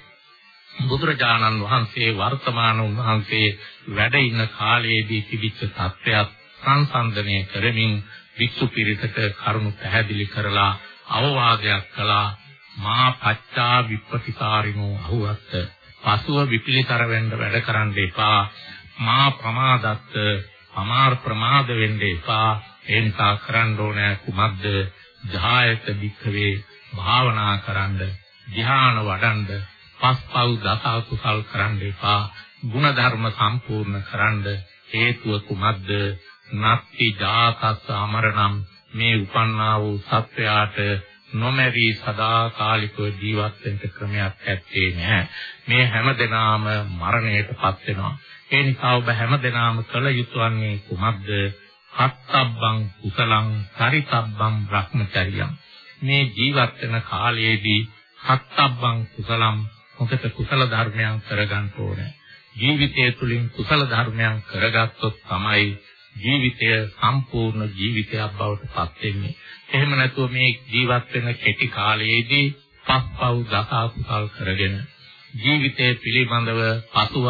බුදුරජාණන් වහන්සේ වර්තමාන උන්වහන්සේ වැඩ ඉන්න කාලයේදී තිබිච්ච තත්ත්වයක් සංසන්දනය කරමින් වික්ෂු පිරිසට කරුණු පැහැදිලි කරලා අවවාදයක් කළා මා පච්චා විප්පතිකාරිනෝ අහුවත් පසුව විපිලිතර වෙන්න වැඩ කරන්න එපා. මා ප්‍රමාදත්ත අමාර ප්‍රමාද වෙන්න එපා. ඒ නිසා කරන්න ඕනේ කුමක්ද? ධායත වික්ඛවේ භාවනා කරන්න ධ්‍යාන වඩන්න පස්පව් දස අකුසල් කරන්න එපා ಗುಣධර්ම සම්පූර්ණ කරන්න හේතුව කුමක්ද? නත්ති ජාතස්ස අමරණම් මේ උපන්නා වූ සත්වයාට නොමැරි සදාකාලිකව ජීවත් වෙන්න ක්‍රමයක් ඇත්තේ නැහැ. මේ හැමදෙනාම මරණයටපත් වෙනවා. ඒ නිසා ඔබ හැමදෙනාම කළ යුතු වන්නේ කුමක්ද? හත්තබ්බං කුසලං සරිතබ්බං භ්‍රමචරියං මේ ජීවත් වෙන කාලයේදී හත්තබ්බං කුසලම් මොකද කුසල ධර්මයන් කරගන්න ඕනේ ජීවිතය තුළින් කුසල ධර්මයන් කරගත්තොත් තමයි ජීවිතය සම්පූර්ණ ජීවිතයක් බවට පත් වෙන්නේ. එහෙම නැතුව මේ ජීවත් වෙන කෙටි කාලයේදී පස්පව් දස අකුසල් කරගෙන ජීවිතය පිළිබඳව පසුව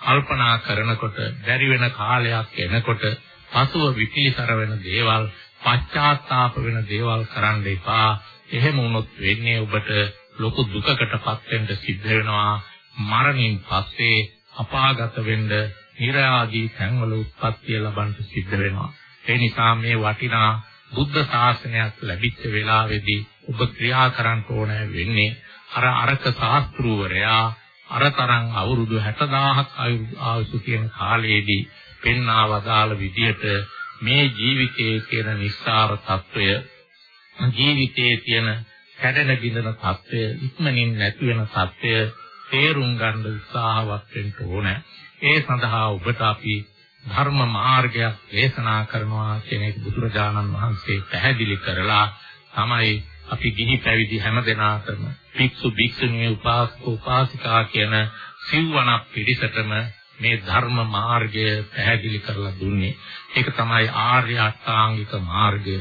කල්පනා කරනකොට බැරි වෙන කාලයක් එනකොට පසුව විපිලිසර වෙන දේවල් පශ්චාත්තාප වෙන දේවල් කරන්න එපා. එහෙම වුණොත් වෙන්නේ ඔබට ලොකු දුකකටපත් වෙන්න සිද්ධ වෙනවා. මරණින් පස්සේ අපාගත වෙන්න නිර ආදී තැන්වල උත්පත්තිය ලබන්න සිද්ධ වෙනවා. ඒ නිසා මේ වටිනා බුද්ධ ශාසනයක් ලැබිච්ච වෙලාවේදී ඔබ ක්‍රියා කරන්න ඕන වෙන්නේ අර අරක ශාස්ත්‍රූවරයා අරතරන් අවුරුදු 60000ක් ආයුෂ තියෙන කාලයේදී පෙන්වා වදාළ විදිහට මේ ජීවිතයේ තියෙන නිස්සාර తত্ত্বය ජීවිතයේ තියෙන කැඩෙන බිඳෙන తত্ত্বය ඉක්මනින් නැති වෙන తত্ত্বය තේරුම් ගන්න උත්සාහවත් වෙන්න ඕනේ. ඒ සඳහා ඔබට අපි ධර්ම මාර්ගය දේශනා කරනවා කියන එක බුදුරජාණන් වහන්සේ පැහැදිලි කරලා තමයි අපි ගිහි පැවිදි හැමදෙනාටම භික්ෂු භික්ෂුණී උපාසක උපාසිකා කියන සිව්වන පිරිසටම මේ ධර්ම මාර්ගය පැහැදිලි කරලා දුන්නේ. ඒක තමයි ආර්ය අෂ්ටාංගික මාර්ගය.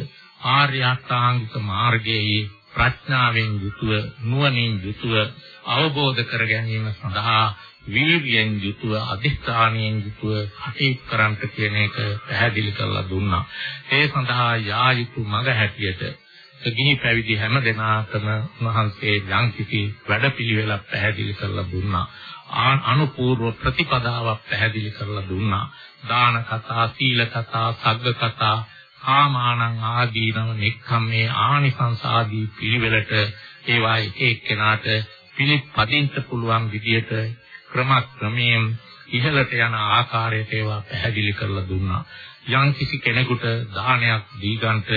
ආර්ය අෂ්ටාංගික මාර්ගයේ ප්‍රඥාවෙන් යුතුව නුවණින් යුතුව අවබෝධ කර ගැනීම සඳහා වීර්යයෙන් යුතුව අධිෂ්ඨානයෙන් යුතුව කටයුතු කරන්ට කියන එක පැහැදිලි කරලා දුන්නා. ඒ සඳහා යා යුතු මඟ හැටියට ගිහි පැවිදි හැම දෙනාටම උන්වහන්සේ යම්කිසි වැඩපිළිවෙලක් පැහැදිලි කරලා දුන්නා. අනුපූර්ව ප්‍රතිපදාවක් පැහැදිලි කරලා දුන්නා. දාන කතා, සීල කතා, සග්ග කතා, කාමානං ආදීනව නික්ඛම්මේ ආනිසංස ආදී පිළිවෙලට ඒවා එක එක්කෙනාට පිළිපදින්න පුළුවන් විදියට ක්‍රමක්‍රමයෙන් ඉහළට යන ආකාරයට ඒවා පැහැදිලි කරලා දුන්නා. යම් කිසි කෙනෙකුට දානයක් දීගන්ට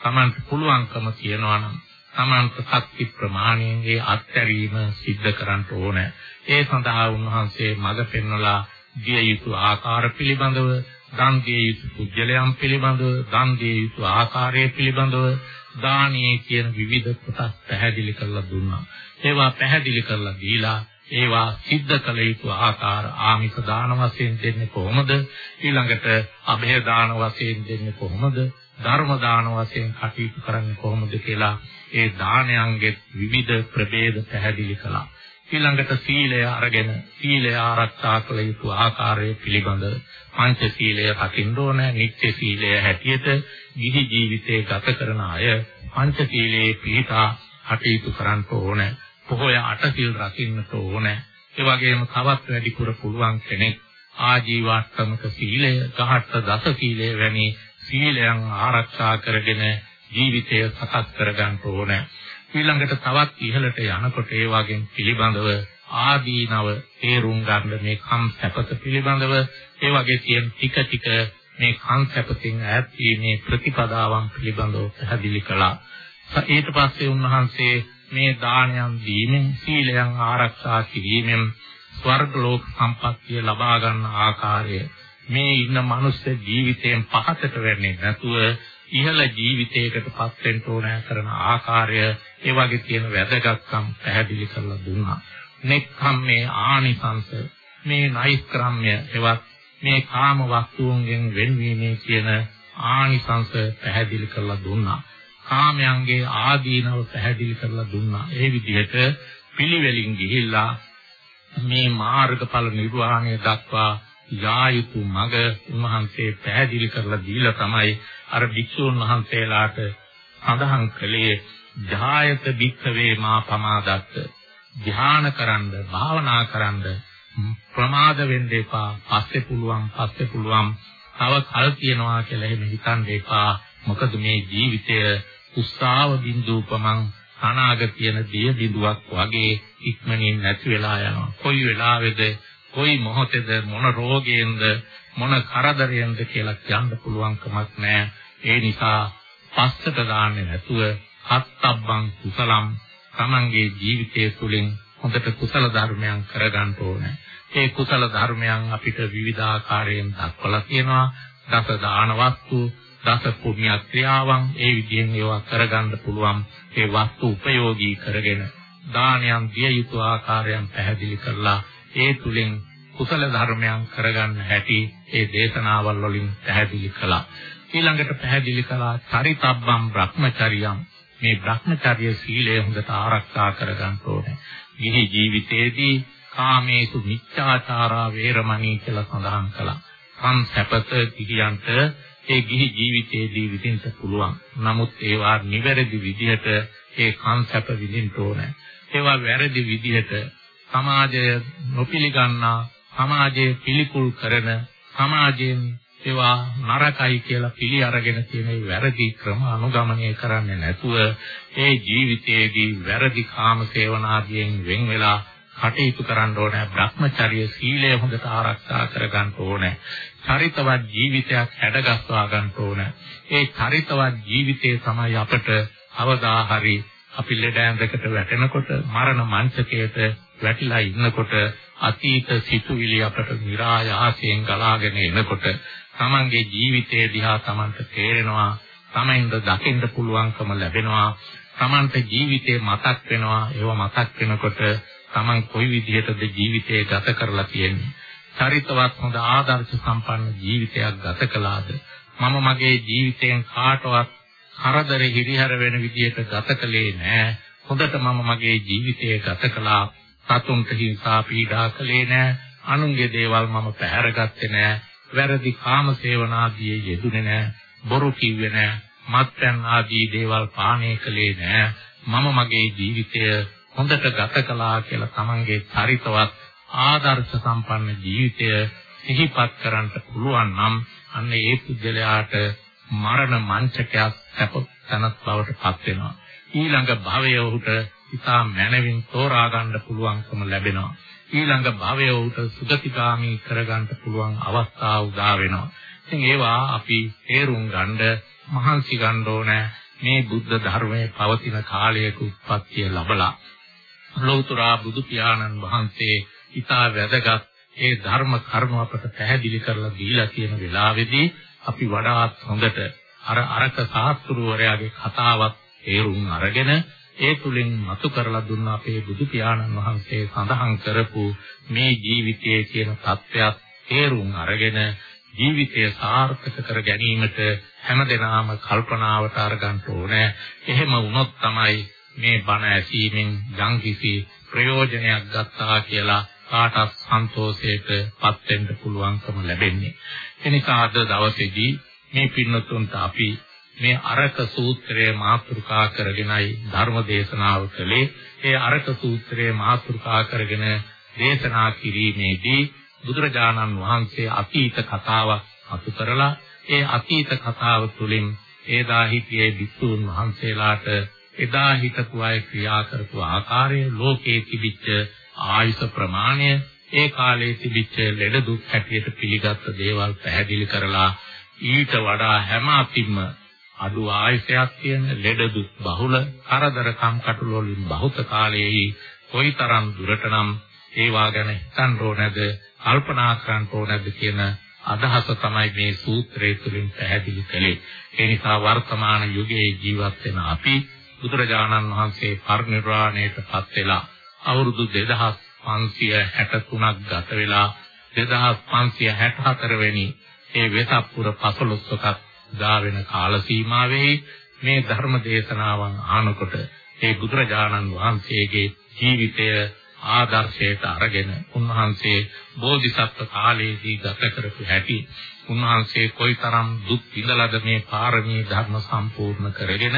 Tamanට පුළුවන්කම තියනවා නම් Tamanට ශක්ති ප්‍රමාණයෙන් ඒ අත්හැරීම සිද්ධ කරන්න ඕනේ. ඒ සඳහා උන්වහන්සේ මඟ පෙන්වලා දිය යුතු ආකාර පිළිබඳව, දන් දිය යුතු පුජ්‍යලයන් පිළිබඳව, දන් දිය යුතු ආකාරය පිළිබඳව දානීය කියන විවිධ කොටස් පැහැදිලි කරලා දුන්නා. ඒවා පැහැදිලි කරලා දීලා ඒවා සිද්ධ කළ යුතු ආකාර ආමිෂ දාන වශයෙන් දෙන්නේ කොහොමද? ඊළඟට અભය දාන වශයෙන් දෙන්නේ කොහොමද? ධර්ම දාන වශයෙන් කටයුතු කරන්නේ කොහොමද කියලා ඒ දානයන්ගේ විවිධ ප්‍රභේද පැහැදිලි කළා. ඊළඟට සීලය අරගෙන සීලය ආරක්ෂා කළ යුතු ආකාරය පිළිබඳ පංච සීලය රකින්න ඕන නිත්‍ය සීලය හැටියට ගිහි ජීවිතේ ගත කරන අය පංච සීලයේ පිහිටා කටයුතු කරන්න ඕනේ. පොහොය අටසිල් රකින්නට ඕනේ. ඒ වගේම තවත් වැඩිපුර පුළුවන් කෙනෙක් ආජීවාත්මක සීලය, ගහට්ට දස සීලය වැනි සීලයන් ආරක්ෂා කරගෙන ජීවිතය සකස් කරගන්න ඕනේ. ඊළඟට තවත් ඉහළට යනකොට ඒ වගේම පිළිබඳව ආදීනව තේරුම් ගන්න මේ කම් සැපත පිළිබඳව ඒ වගේ තියෙන ටික ටික මේ කම් සැපතින් ඈත් වීමේ ප්‍රතිපදාවන් පිළිබඳව පැහැදිලි කළා. ඊට පස්සේ උන්වහන්සේ මේ දානයන් දීමෙන් සීලයන් ආරක්ෂා කිරීමෙන් ස්වර්ග ලෝක සම්පත්තිය ලබා ගන්න ආකාරය මේ ඉන්න මනුස්ස ජීවිතයෙන් පහතට වෙන්නේ නැතුව ඉහළ ජීවිතයකට පත් වෙන්න ඕන කරන ආකාරය ඒ වගේ තියෙන වැදගත්කම් පැහැදිලි කරලා දුන්නා. නෙක්ඛම් මේ ආනිසංස මේ නෛෂ්ක්‍රම්‍ය එවත් මේ කාම වස්තුන්ගෙන් වෙන්වීමේ කියන ආනිසංස පැහැදිලි කරලා දුන්නා. කාමයන්ගේ ආදීනව පැහැදිලි කරලා දුන්නා. ඒ විදිහට පිළිවෙලින් ගිහිල්ලා මේ මාර්ගඵල නිර්වාණය දක්වා යා යුතු මඟ උන්වහන්සේ පැහැදිලි කරලා දීලා තමයි අර භික්ෂුන් වහන්සේලාට සඳහන් කළේ ධායත භික්ඛවේ මා පමාදත්ත. ධ්‍යාන කරන්න භාවනා කරන්න ප්‍රමාද වෙන්න එපා. පස්සේ පුළුවන් පස්සේ පුළුවන්. තව කල් තියනවා කියලා එහෙම හිතන්න එපා. මොකද මේ ජීවිතය උස්සාව බින්දුපමං අනාග තියෙන දිය බිඳුවක් වගේ ඉක්මනින් නැති වෙලා යනවා. කොයි වෙලාවේද කොයි මොහොතේද මොන රෝගයෙන්ද මොන කරදරයෙන්ද කියලා කියන්න පුළුවන් කමක් නැහැ. ඒ නිසා පස්සට දාන්නේ නැතුව හත්තබ්බං කුසලම් තමන්ගේ ජීවිතය තුළින් හොඳට කුසල ධර්මයන් කරගන්න ඕනේ. ඒ කුසල ධර්මයන් අපිට විවිධාකාරයෙන් දක්වලා තියෙනවා. දස දාන වස්තු, දස පුණ්‍ය ක්‍රියාවන් ඒ විදිහෙන් ඒවා කරගන්න පුළුවන්. ඒ වස්තු උපයෝගී කරගෙන දානයන් දිය යුතු ආකාරයන් පැහැදිලි කරලා ඒ තුලින් කුසල ධර්මයන් කරගන්න හැටි ඒ දේශනාවල් වලින් පැහැදිලි කළා. ඊළඟට පැහැදිලි කළා චරිතබ්බම් බ්‍රහ්මචරියම් මේ Brahmacharya සීලය හොඳට ආරක්ෂා කරගන්න ඕනේ. ගිහි ජීවිතයේදී කාමේසු මිච්ඡාචාරා වේරමණී කියලා සඳහන් කළා. කම් සැපත ගිහියන්ට ඒ ගිහි ජීවිතයේදී විඳින්න පුළුවන්. නමුත් ඒවා නිවැරදි විදිහට ඒ කම් සැප විඳින්න ඕනේ. ඒවා වැරදි විදිහට සමාජය නොපිළගන්නා සමාජයේ පිළිකුල් කරන සමාජයෙන් ඒවා නරකයි කියලා පිළි අරගෙන තියෙන වැරදි ක්‍රම අනුගමනය කරන්නේ නැතුව ඒ ජීවිතයේදී වැරදි කාම සේවනාදියෙන් වෙන් වෙලා කටයුතු කරන්න ඕනේ Brahmacharya සීලය හොඳට ආරක්ෂා කර ගන්න ඕනේ චරිතවත් ජීවිතයක් හැඩගස්වා ගන්න ඕනේ. ඒ චරිතවත් ජීවිතය තමයි අපට අවදා හරි අපි ලෙඩ ඇඳකට වැටෙනකොට මරණ මංචකයට වැටිලා ඉන්නකොට අතීත සිතුවිලි අපට નિરાයාසයෙන් ගලාගෙන එනකොට තමන්ගේ ජීවිතය දිහා තමන්ට තේරෙනවා තමයින්ද දකින්න පුළුවන්කම ලැබෙනවා තමන්ට ජීවිතේ මතක් වෙනවා. ඒව මතක් වෙනකොට තමන් කොයි විදිහටද ජීවිතය ගත කරලා තියෙන්නේ? චරිතවත් හොඳ ආදර්ශ සම්පන්න ජීවිතයක් ගත කළාද මම මගේ ජීවිතයෙන් කාටවත් කරදර හිරිහැර වෙන විදිහට ගත කළේ නෑ හොඳට මම මගේ ජීවිතය ගත කළා සතුන්ට හිංසා පීඩා කළේ නෑ අනුන්ගේ දේවල් මම පැහැරගත්තේ නෑ වැරදි කාම සේවනාදී යෙදුනේ නැහැ. බොරු කිව්වේ නැහැ. මත්පැන් ආදී දේවල් පානය කළේ නැහැ. මම මගේ ජීවිතය හොඳට ගත කළා කියලා තමන්ගේ චරිතවත් ආදර්ශ සම්පන්න ජීවිතය සිහිපත් කරන්න පුළුවන් නම් අන්න ඒ පුද්ගලයාට මරණ මංචකයක් සැප තනක් බවට පත් වෙනවා. ඊළඟ භවය ඔහුට ඉතා මනවින් තෝරා ගන්න පුළුවන්කම ලැබෙනවා. ඊළඟ භවය උට සුගතිගාමි කරගන්න පුළුවන් අවස්ථා උදා වෙනවා. ඉතින් ඒවා අපි තේරුම් ගන්න මහන්සි ගන්න ඕන මේ බුද්ධ ධර්මයේ පවතින කාලයක උත්පත්තිය ලැබලා ලෞතර බුදු පියාණන් වහන්සේ ඊටා වැදගත් ඒ ධර්ම කරුණ අපට පැහැදිලි කරලා දීලා තියෙන වෙලාවේදී අපි වඩාත් හොඳට අර අරක සාස්ත්‍රූවරයාගේ කතාවක් තේරුම් අරගෙන ඒ තුලින් මතු කරලා දුන්න අපේ බුදු පියාණන් වහන්සේ සඳහන් කරපු මේ ජීවිතයේ කියන தත්වයක් තේරුම් අරගෙන ජීවිතය සාර්ථක කර ගැනීමට හැමදෙනාම කල්පනාවට අරගන්න ඕනේ. එහෙම වුණොත් තමයි මේ බණ ඇසීමෙන් යම්කිසි ප්‍රයෝජනයක් ගත්තා කියලා කාටත් සන්තෝෂයට පත් වෙන්න පුළුවන්කම ලැබෙන්නේ. එනිසා අද දවසේදී මේ පින්නතුන්ට අපි මේ අරක සූත්‍රයේ මාතෘකා කරගෙනයි ධර්ම දේශනාව කළේ. ඒ අරක සූත්‍රයේ මාතෘකා කරගෙන දේශනා කිරීමේදී බුදුරජාණන් වහන්සේ අතීත කතාවක් අතු කරලා ඒ අතීත කතාව තුළින් ඒදා හිටියේ විසුණු වහන්සේලාට එදා හිටපු අය ක්‍රියා කරපු ආකාරය ලෝකයේ තිබිච්ච ආයුෂ ප්‍රමාණය ඒ කාලේ තිබිච්ච ලෙඩ දුක් හැටියට පිළිගත් දේවල් පැහැදිලි කරලා ඊට වඩා හැම අතින්ම අඩු ආයසයක් තියෙන ලෙඩ දුක් බහුල කරදර කම්කටොළු වලින් බහුත කාලයේහි කොයිතරම් දුරටනම් ඒවා ගැන හිතන්න ඕනද කල්පනා කරන්න ඕනද කියන අදහස තමයි මේ සූත්‍රය තුළින් පැහැදිලි කළේ. ඒ නිසා වර්තමාන යුගයේ ජීවත් වෙන අපි බුදුරජාණන් වහන්සේ පරිනිර්වාණයටපත් වෙලා අවුරුදු 2563ක් ගත වෙලා 2564 වෙනි ඒ වෙසප්පුර 15ක උදා වෙන කාල සීමාවේ මේ ධර්ම දේශනාවන් අහනකොට ඒ බුදුරජාණන් වහන්සේගේ ජීවිතය ආදර්ශයට අරගෙන උන්වහන්සේ බෝධිසත්ව කාලයේදී ගත කරපු හැටි උන්වහන්සේ කොයිතරම් දුක් විඳලාද මේ පාරමී ධර්ම සම්පූර්ණ කරගෙන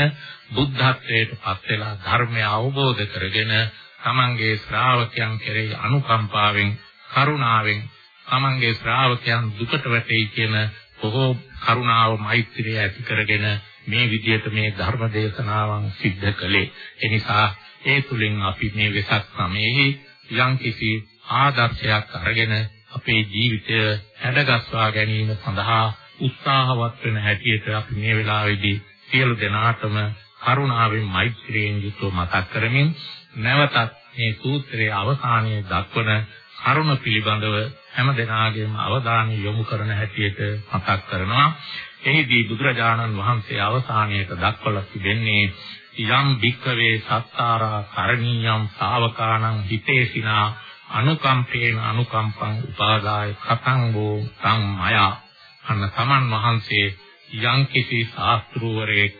බුද්ධත්වයට පත් වෙලා ධර්මය අවබෝධ කරගෙන තමන්ගේ ශ්‍රාවකයන් කෙරෙහි අනුකම්පාවෙන් කරුණාවෙන් තමන්ගේ ශ්‍රාවකයන් දුකට වැටෙයි කියන බොහෝ කරුණාව මෛත්‍රිය ඇති කරගෙන මේ විදිහට මේ ධර්ම දේශනාවන් සිද්ධ කළේ. ඒ නිසා ඒ තුලින් අපි මේ වෙසක් සමයේ යම්කිසි ආදර්ශයක් අරගෙන අපේ ජීවිතය හැඩගස්වා ගැනීම සඳහා උත්සාහවත් වෙන හැටියට අපි මේ වෙලාවේදී සියලු දෙනාටම කරුණාවෙන් මෛත්‍රියෙන් යුතුව මතක් කරමින් නැවතත් මේ සූත්‍රයේ අවසානයේ දක්වන කරුණ පිළිබඳව හැම දෙනාගේම අවධානය යොමු කරන හැටියට මතක් කරනවා. එහිදී බුදුරජාණන් වහන්සේ අවසානයේට දක්වලා තිබෙන්නේ යම් භික්කවේ සත්තාරා කරණීයම් ශාවකාණං හිතේසිනා අනුකම්පේන අනුකම්පං උපාදාය කතං වූ තං මයා අන්න සමන් වහන්සේ යම් කිසි ශාස්ත්‍රූවරයෙක්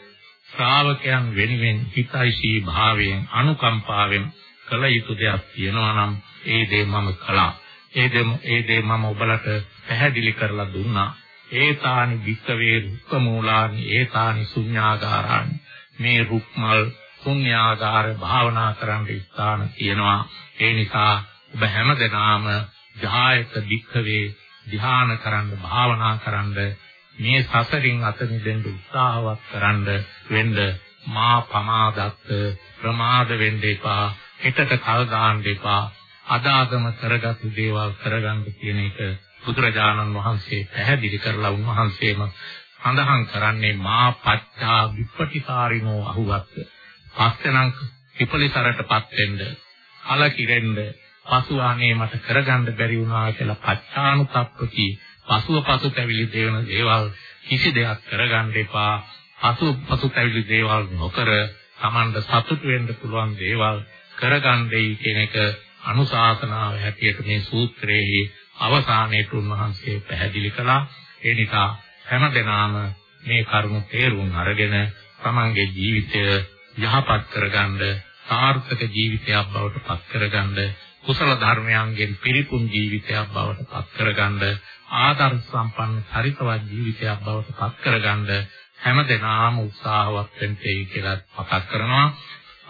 ශ්‍රාවකයන් වෙනුවෙන් හිතයිසී භාවයෙන් අනුකම්පාවෙන් කළ යුතු දෙයක් තියෙනවා නම් ඒ දේ මම කළා. ඒ දේ ඒ දේ මම ඔබලට පැහැදිලි කරලා දුන්නා. ඒතානි වික්කවේ රුක්ක මූලානි ඒතානි ශුඤ්ඤාගාරානි මේ රුක්මල් ශුඤ්ඤාගාර භාවනා කරන්න ස්ථාන තියෙනවා. ඒ නිසා ඔබ හැමදෙනාම ජායක වික්කවේ ධ්‍යාන කරන්න භාවනා කරන්න මේ සසරින් අත මිදෙන්න උත්සාහවත් කරන්න වෙන්න මා පමාදත්ත ප්‍රමාද වෙන්න එපා හිතට කල් දාන්න එපා අදාගම කරගත් දේවල් කරගන්න කියන එක බුදුරජාණන් වහන්සේ පැහැදිලි කරලා උන්වහන්සේම සඳහන් කරන්නේ මා පච්චා විපටිකාරිනෝ අහුවත් පස්සෙනම් විපලිසරටපත් වෙන්න කලකිරෙන්න පසුවානේ මට කරගන්න බැරි වුණා කියලා පච්චානුතප්පති පසුව පසු පැවිලි දෙවන දේවල් කිසි දෙයක් කරගන්න එපා. පසු පසු පැවිලි දේවල් නොකර Tamanda සතුට වෙන්න පුළුවන් දේවල් කරගන්නයි කියන එක අනුශාසනාව හැටියට මේ සූත්‍රයේ අවසානයේ උන්වහන්සේ පැහැදිලි කළා. ඒ නිසා හැමදෙනාම මේ කරුණු තේරුම් අරගෙන තමන්ගේ ජීවිතය යහපත් කරගන්න සාර්ථක ජීවිතයක් බවට පත් කරගන්න කුසල ධර්මයන්ගෙන් පිරිපුන් ජීවිතයක් බවට පත් කරගන්න ආදර්ශ සම්පන්න චරිතවත් ජීවිතයක් බවට පත් කරගන්න හැමදෙනාම උත්සාහවත් වෙන්නයි කියලා මතක් කරනවා.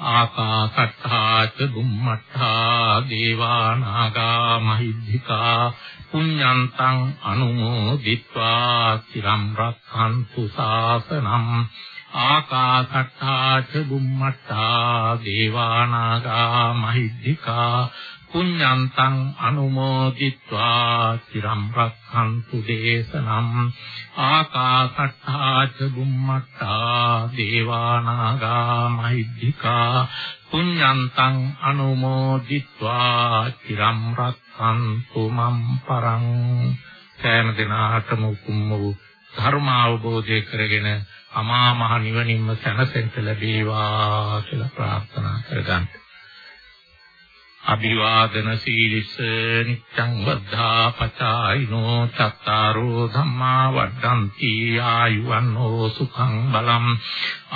ආකාසත්තාච බුම්මත්තා දේවානාගා මහිද්దికා පුඤ්ඤන්තං අනුමෝදිත්වා চিරම් රක්ඛන්තු සාසනම් ආකාසත්තාච බුම්මත්තා දේවානාගා මහිද්దికා පුඤ්ඤන්තං අනුමෝදිත්වා চিරම් රක්ඛන්තු දේශනම් ආකාසට්ඨා ච බුම්මට්ඨා දේවානාගා මහිද්దికා පුඤ්ඤන්තං අනුමෝදිත්වා চিරම් රක්ඛන්තු මම් පරං සෑම දිනාටම උතුම් වූ ධර්ම අවබෝධය කරගෙන අමා මහ නිවනින්ම සැනසෙන්න ලැබේවා කියලා ප්‍රාර්ථනා කරගන්නවා අභිවාදන සීලිස නිච්ඡං වද්ධා පචායිනෝ චත්තාරෝ ධම්මා වඩ්ඩಂತಿ ආයුවන්නෝ සුඛං බලම්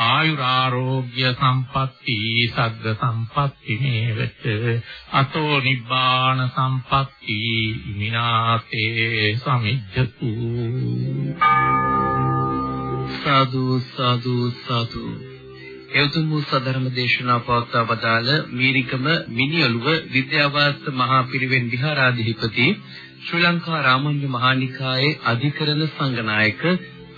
ආයුරාෝග්‍ය සම්පatti සග්ග සම්පatti මේවත අතෝ නිබ්බාන සම්පatti මිනාතේ සමිජ්ජතු. සාදු සාදු සාදු. එවතුම් වූ සදර්ම දේශනා පවත්වා වදාළ මීරිකම මිනිඔළුව විද්‍යාවාස මහා පිරිවෙන් විහාරාධිපති ශ්‍රී ලංකා රාමඤ්ඤ මහානිකායේ අධිකරණ සංඝනායක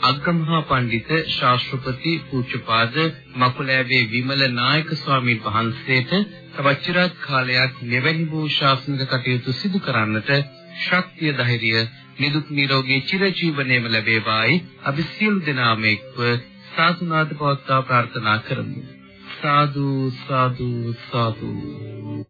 අග්‍රමහා පඬිත ශාස්ත්‍රපති පූජ්‍යපාද මකුලෑවේ විමල නායක ස්වාමීන් වහන්සේට තවත් চিරාත් කාලයක් මෙවැනි වූ ශාසනික කටයුතු සිදු කරන්නට ශක්තිය ධෛර්යය නිදුක් නිරෝගී චිරජීවනයේම ලැබේවායි. අපි සියලු දෙනාම එක්ව සාදු නාද පවත්වා ප්‍රාර්ථනා කරමු. සාදු සාදු සාදු.